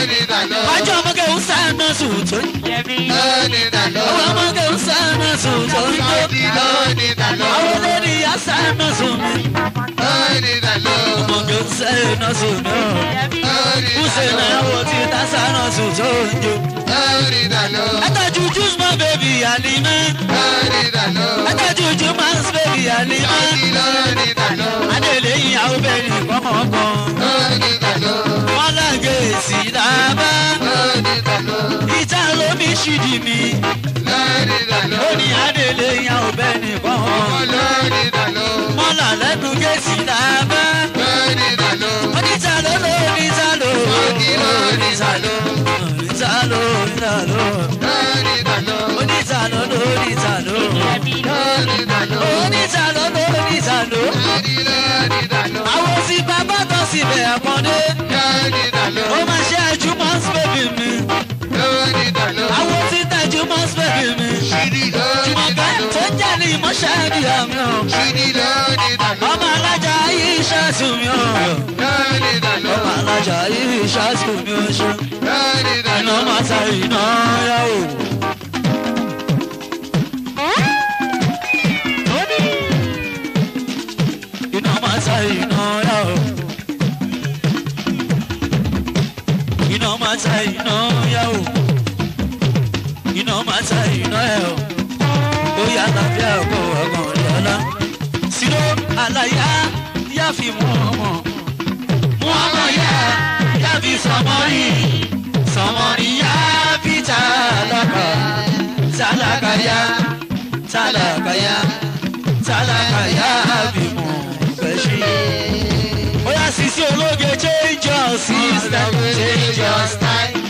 oníkàlò. wájú ọmọge ń sáànà sùtò. oníkàlò. àwọn ọmọge ń sáànà sùtò. oníkàlò. àwọn olórí yà sáànà sùtò ọmọge ṣe iná sùn náà ó ṣe náwó tí tásá náà sùn tó ń jó. Atajú juice my baby Alima. Atajú juice my baby Alima. Adele ìyàwó bẹ̀rẹ̀ kọ̀ọ̀kan. Wọ́n lágé sí lábá. Ìjà ló fi ṣìdí mi. Ó ní Adele ìyàwó bẹ̀rẹ̀ kọ̀ọ̀kan lọ́nà lẹ́nu géètì náà bá. oníta ló ló oníta ló oníta ló oníta ló oníta ló oníta ló ló oníta ló oníta ló ló oníta ló. àwọn sì bàbá kan sì bẹ̀ àpọ́ndé. ó máa ṣe àjùmọ̀ sí bèbí mi. àwọn sì must forgive me. Tí mo bá tó jà ní mọ́ṣáàdì àmì ọ̀. Ọmọ alájà yìí ṣáàtù mi ọ̀. Ọmọ alájà yìí ṣáàtù mi ọ̀ ṣe. Iná máa ta iná yàwó. Iná máa ta iná yàwó. Iná máa ta iná yàwó iná máa ta iná ẹ̀ o ó yá láfíà kó ọkàn rẹ̀ ọlá. síró àlàyé yá fi mú ọmọ mú ọmọ yá yá fi sọmọ rí sọmọ rí yá fi tálákà tálákà yá tálákà yá tálákà yá fi mú ọgbẹ́ ṣe. ó yá sisi ológe change your system change your style.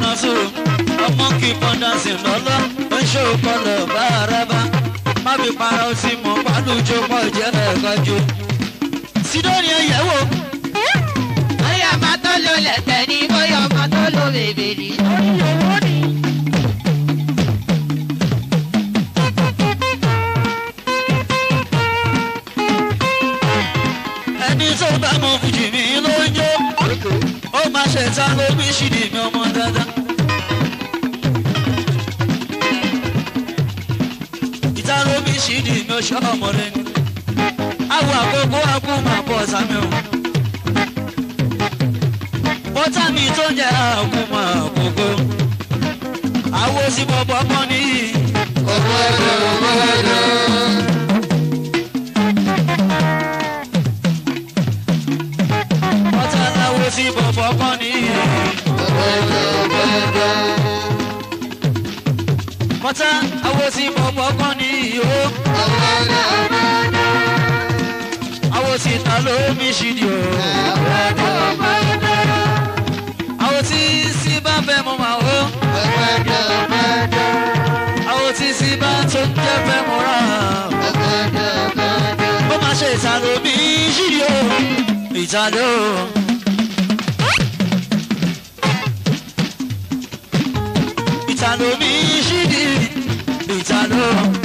Nasiru ọmọ kì í pọn dancing lọ́lọ́ ó ń ṣòwò kọlọ̀ bá araba má fi para ó sì mọ̀ pálù jó pọ̀ jẹ́ ẹ̀ka jó. Sidoni ẹ̀yẹ̀ wò. bóyá ọmọ tó lo lẹ̀tẹ̀ ni bóyá ọmọ tó lo bèbè ni. orí owó má ṣe ta ló bí ṣìdí mi ọmọ dáadáa. ìta ló bí ṣìdí mi ọṣọ ọmọ rẹ ni. àwọn àkókò àkú máa bọ̀ sami o. bọ́tà mi tó jẹ́ àkú máa kókó. àwọn òsì bọ̀bọ̀ mọ́ nìyí. ọmọ ẹ̀dọ̀ ọmọ ẹ̀dọ̀. sá àwọn sì bọ̀bọ̀ kan ní ìhó. àwọn sì ta ló mi ṣìdí o. àwọn tí sí bá fẹ́ mọ màá o. àwọn tí sí bá tó ń jẹ́ fẹ́ mọ rà. ó máa ṣe ìtàló mi di. o. ìtàló. ìtàló mi ṣìdí o. Oh,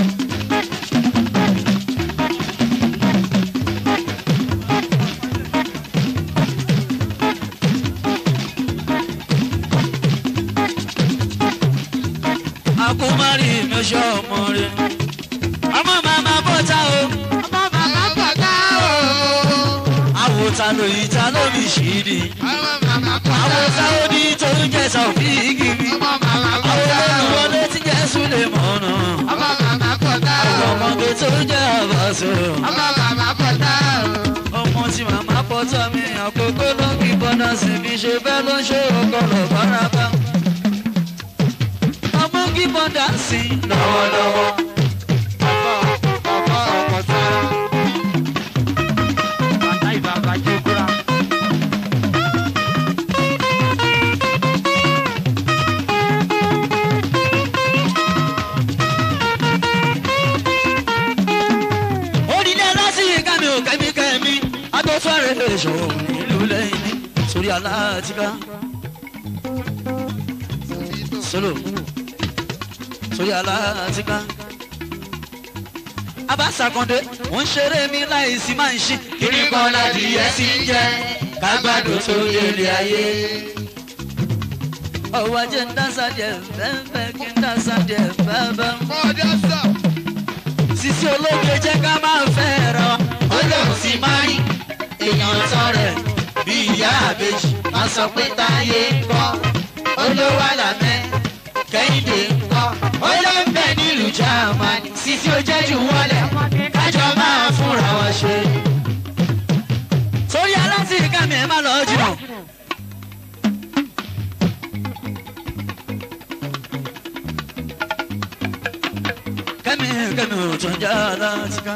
so. ọmọ màmá pọ̀tà o. ọmọ tí màmá pọ̀tà mi àkókò ló fi bọ́dà sí mi ṣe fẹ́ ló ṣe ọkọlọ fara bá. ọmọ kí bọ́dà sí lọ́wọ́lọ́wọ́. aláàjíká solo sórí aláàjíká abásàkàndé ń ṣeré mi láìsí máa ń ṣí kíní kan ládìyẹ sí jẹ kágbádò tó délé ayé. ọ̀wọ́ ajé ń dáṣà díẹ̀ fẹ́ẹ́fẹ́ kí ń dáṣà díẹ̀ fẹ́ẹ́fẹ́. ọ̀dẹ́ sọ. sisi ológe jẹ́ ká máa fẹ́ rọ ọlọ́run sì máa ń èèyàn tán rẹ̀ ìyá àbèjì má sọ pé táyé ń kọ́ olówó àlàmẹ́ kẹ́hìndé ń kọ́ olóńgbẹ nílùú jámánì sísí ó jẹ́ jù wọlé kájọ máa fúnra wọn ṣe. sórí alásìíká mi ẹ̀ má lọ jùlọ. kẹ́mi kẹ́mi ò tún jẹ́ alásìíká.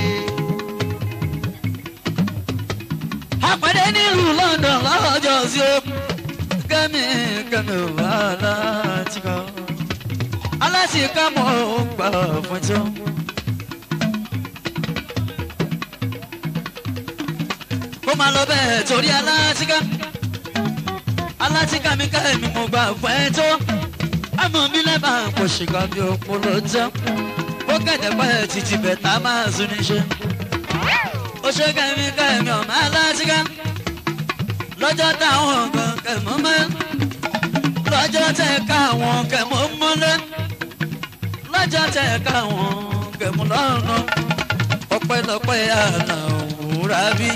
àpàdé nílùú London lọ́jọ́ sí o gẹ́mí gẹ́mí wà látìkọ́ alásìkò mọ̀ ó gbà fún tí ó. kó máa lọ bẹ́ẹ̀ torí alásìkò alásìkò mi ká èmi mo gbà fún ẹ tó àmọ́ mi lẹ́bàá kò ṣìkà bí òpó ló jẹ́ ó kẹ̀dẹ̀ pẹ́ títí bẹ̀ tá a máa sún níṣẹ́ oṣù kẹmí kẹmí ọmọ aláṣíká lọ́jọ́ táwọn kan kẹmọ́ mọ́ lọ́jọ́ tẹ̀ káwọn kẹmọ́ mọ́lẹ́ lọ́jọ́ tẹ̀ káwọn kẹmọ́ lọ́rùn ọpẹ́lọpẹ́ àtàwòrán bí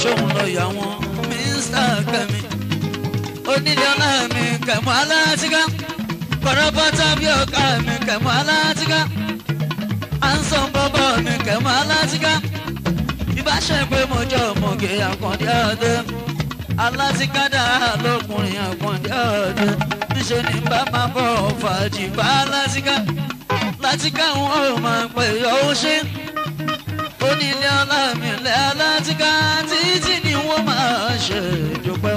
ṣóun lọ yà wọn mínísítà kẹmí onílé ọlá mi kẹmọ́ aláṣíká kọ̀rọ̀bọ́tà bí ọ̀gá mi kẹmọ́ aláṣíká à ń sọ bọ́bọ́ mi kẹmọ́ aláṣíká bá ṣe pé mo jẹ́ òmùgè àkàndé ọdẹ alásìkádà lọkùnrin àkàndé ọdẹ níṣẹ́ ni bá máa bọ̀ fàájì bá lásìká lásìká wọn ò máa pè ọ́ ṣe onílé ọlámilé alásìká títí ni wọ́n máa ṣe ìdúpẹ́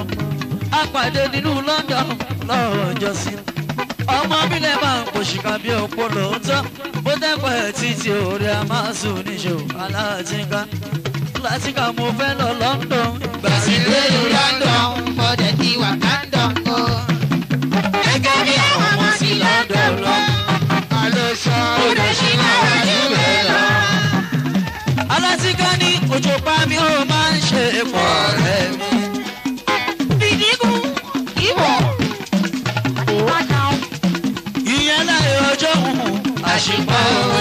apàdé nínú London lọ́jọ́ sí ọmọ bílẹ̀ máa ń pòṣìkà bí òpó lóòótọ́ bó dẹ́pẹ́ títí orí a máa alásìká lásìkò mo fẹ́ lọ London. Bàṣíré lu London, ọ̀dẹ̀ ti wà London o. Gẹ́gẹ́ bí àwọn ọmọ sí London lọ. Àlọ́sọ ọ̀dẹ̀ sí lára jùlọ lọ. Alásìkò ní òjò pa mi ó máa ń ṣe fọ̀rẹ́ mi. Fìdígún ìwọ̀. Ìyẹn láì ọjọ́ òun àṣìpọ̀ òun.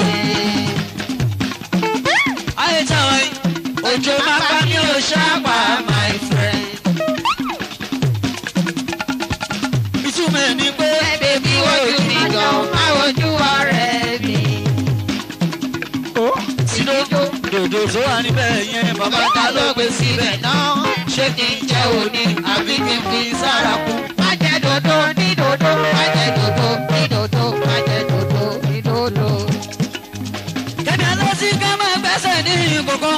èrò tó wà níbẹ̀ yẹn bàbá ta ló gbé síbẹ̀ náà ṣé kí n jẹ́ òní àbí kí n fi sára kù. má jẹ dòdò ní dòdò má jẹ dòdò ní dòdò má jẹ dòdò ní dòdò. kẹ̀mí alọ́sí ká máa gbẹ́sẹ̀ ní ìkókó.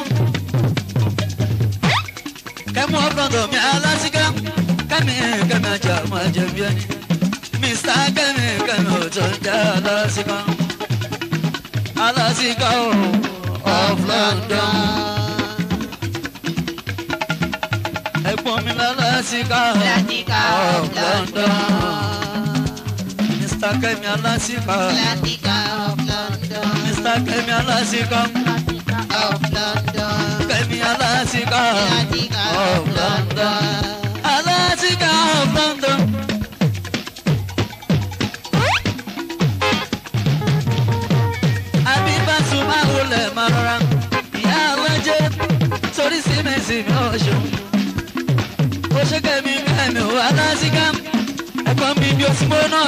kẹ́mú ọ̀pọ̀lọpọ̀ mi alọ́sí ká kẹ́mi kẹ́mi ajá máa jẹ bí ẹni. mr kẹ́mi kẹ́mi ọ̀tọ̀ ń jẹ́ alọ́sí ká alọ́sí ká o of London. Ẹ̀gbọ́n mi lálásìkà of London. Mr. Kẹ́mi alásìkà of London. Mr. Kẹ́mi alásìkà of London. Kẹ́mi alásìkà of London. Alásìkà of London. Kérésìmesì mi ọ̀ṣun. Ó ṣe kẹ́mi kẹ́mi ò wá lásìkà. Ẹ̀kọ́ mi bí oṣù mọ́ o.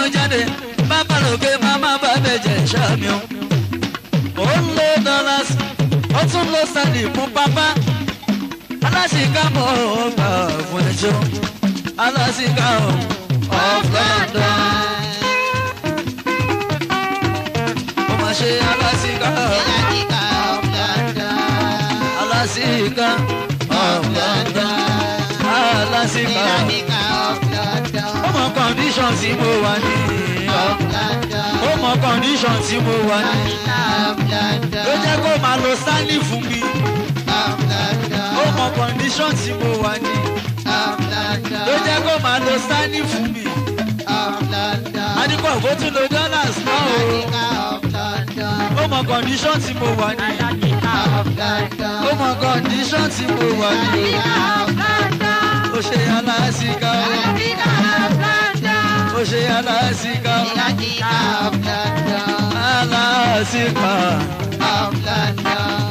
Ó ń Africa of London. Alasika of London. Ó mọ condition tí mo wà ní. Ó mọ condition tí mo wà ní. Ló jẹ́ kó máa lo Stanley fún mi. Ó mọ condition tí mo wà ní. Ló jẹ́ kó máa lo Stanley fún mi. Adikọ̀ kó tún lo dollars náà o ó mọ condition tí mo wà ní. ó mọ condition tí mo wà ní. ó ṣe aláṣìká ó ṣe aláṣìká aláṣìká.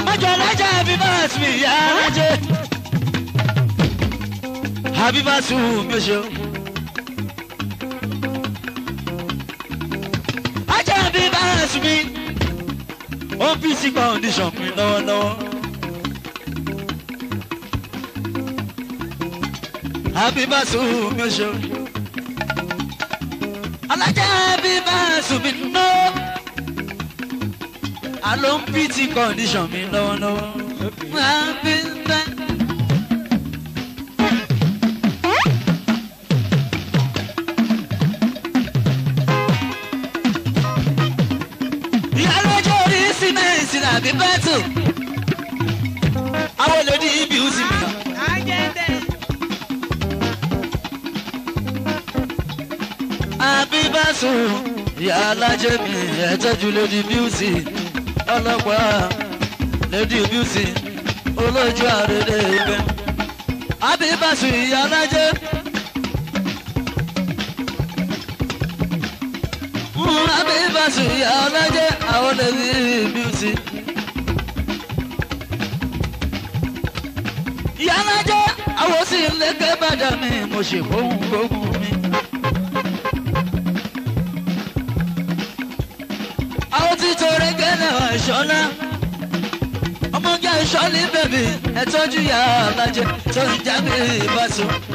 mọ́jọ lọ́jà mi bá a tún ìyá ajé. Habiba tún mi ṣe. Ajá mi bá a tún me. OPC gba audition pin lọ́wọ́lọ́wọ́. Abibasu mi ò ṣe. Alájà Abibasu mi ná. Àlọ́ ń pt condition mi lọ́wọ́lọ́wọ́. Abibasu. àbí bẹ́tù. àwọn olódì ibi ò sì mìíràn. àbí bẹ́tù ìyá alájẹ mi ẹ̀tẹ́jú lady beauty ọlọ́pàá lady beauty olójú àrèrè ìgbẹ́. àbí bẹ́tù ìyá alájẹ. Happy birthday, Alaje, I wanna be beauty. àwọn sì ń lẹ́kẹ́ bàjá mi mo ṣe fóun gbógun mi. àwọn ti torí gẹ́lẹ́ ọ̀ṣọ́lá ọmọ jẹ́ ìṣọ́lé bẹ̀bí ẹ̀ tọ́jú yàrá bàjẹ́ tó ń jábìrì ìbátan.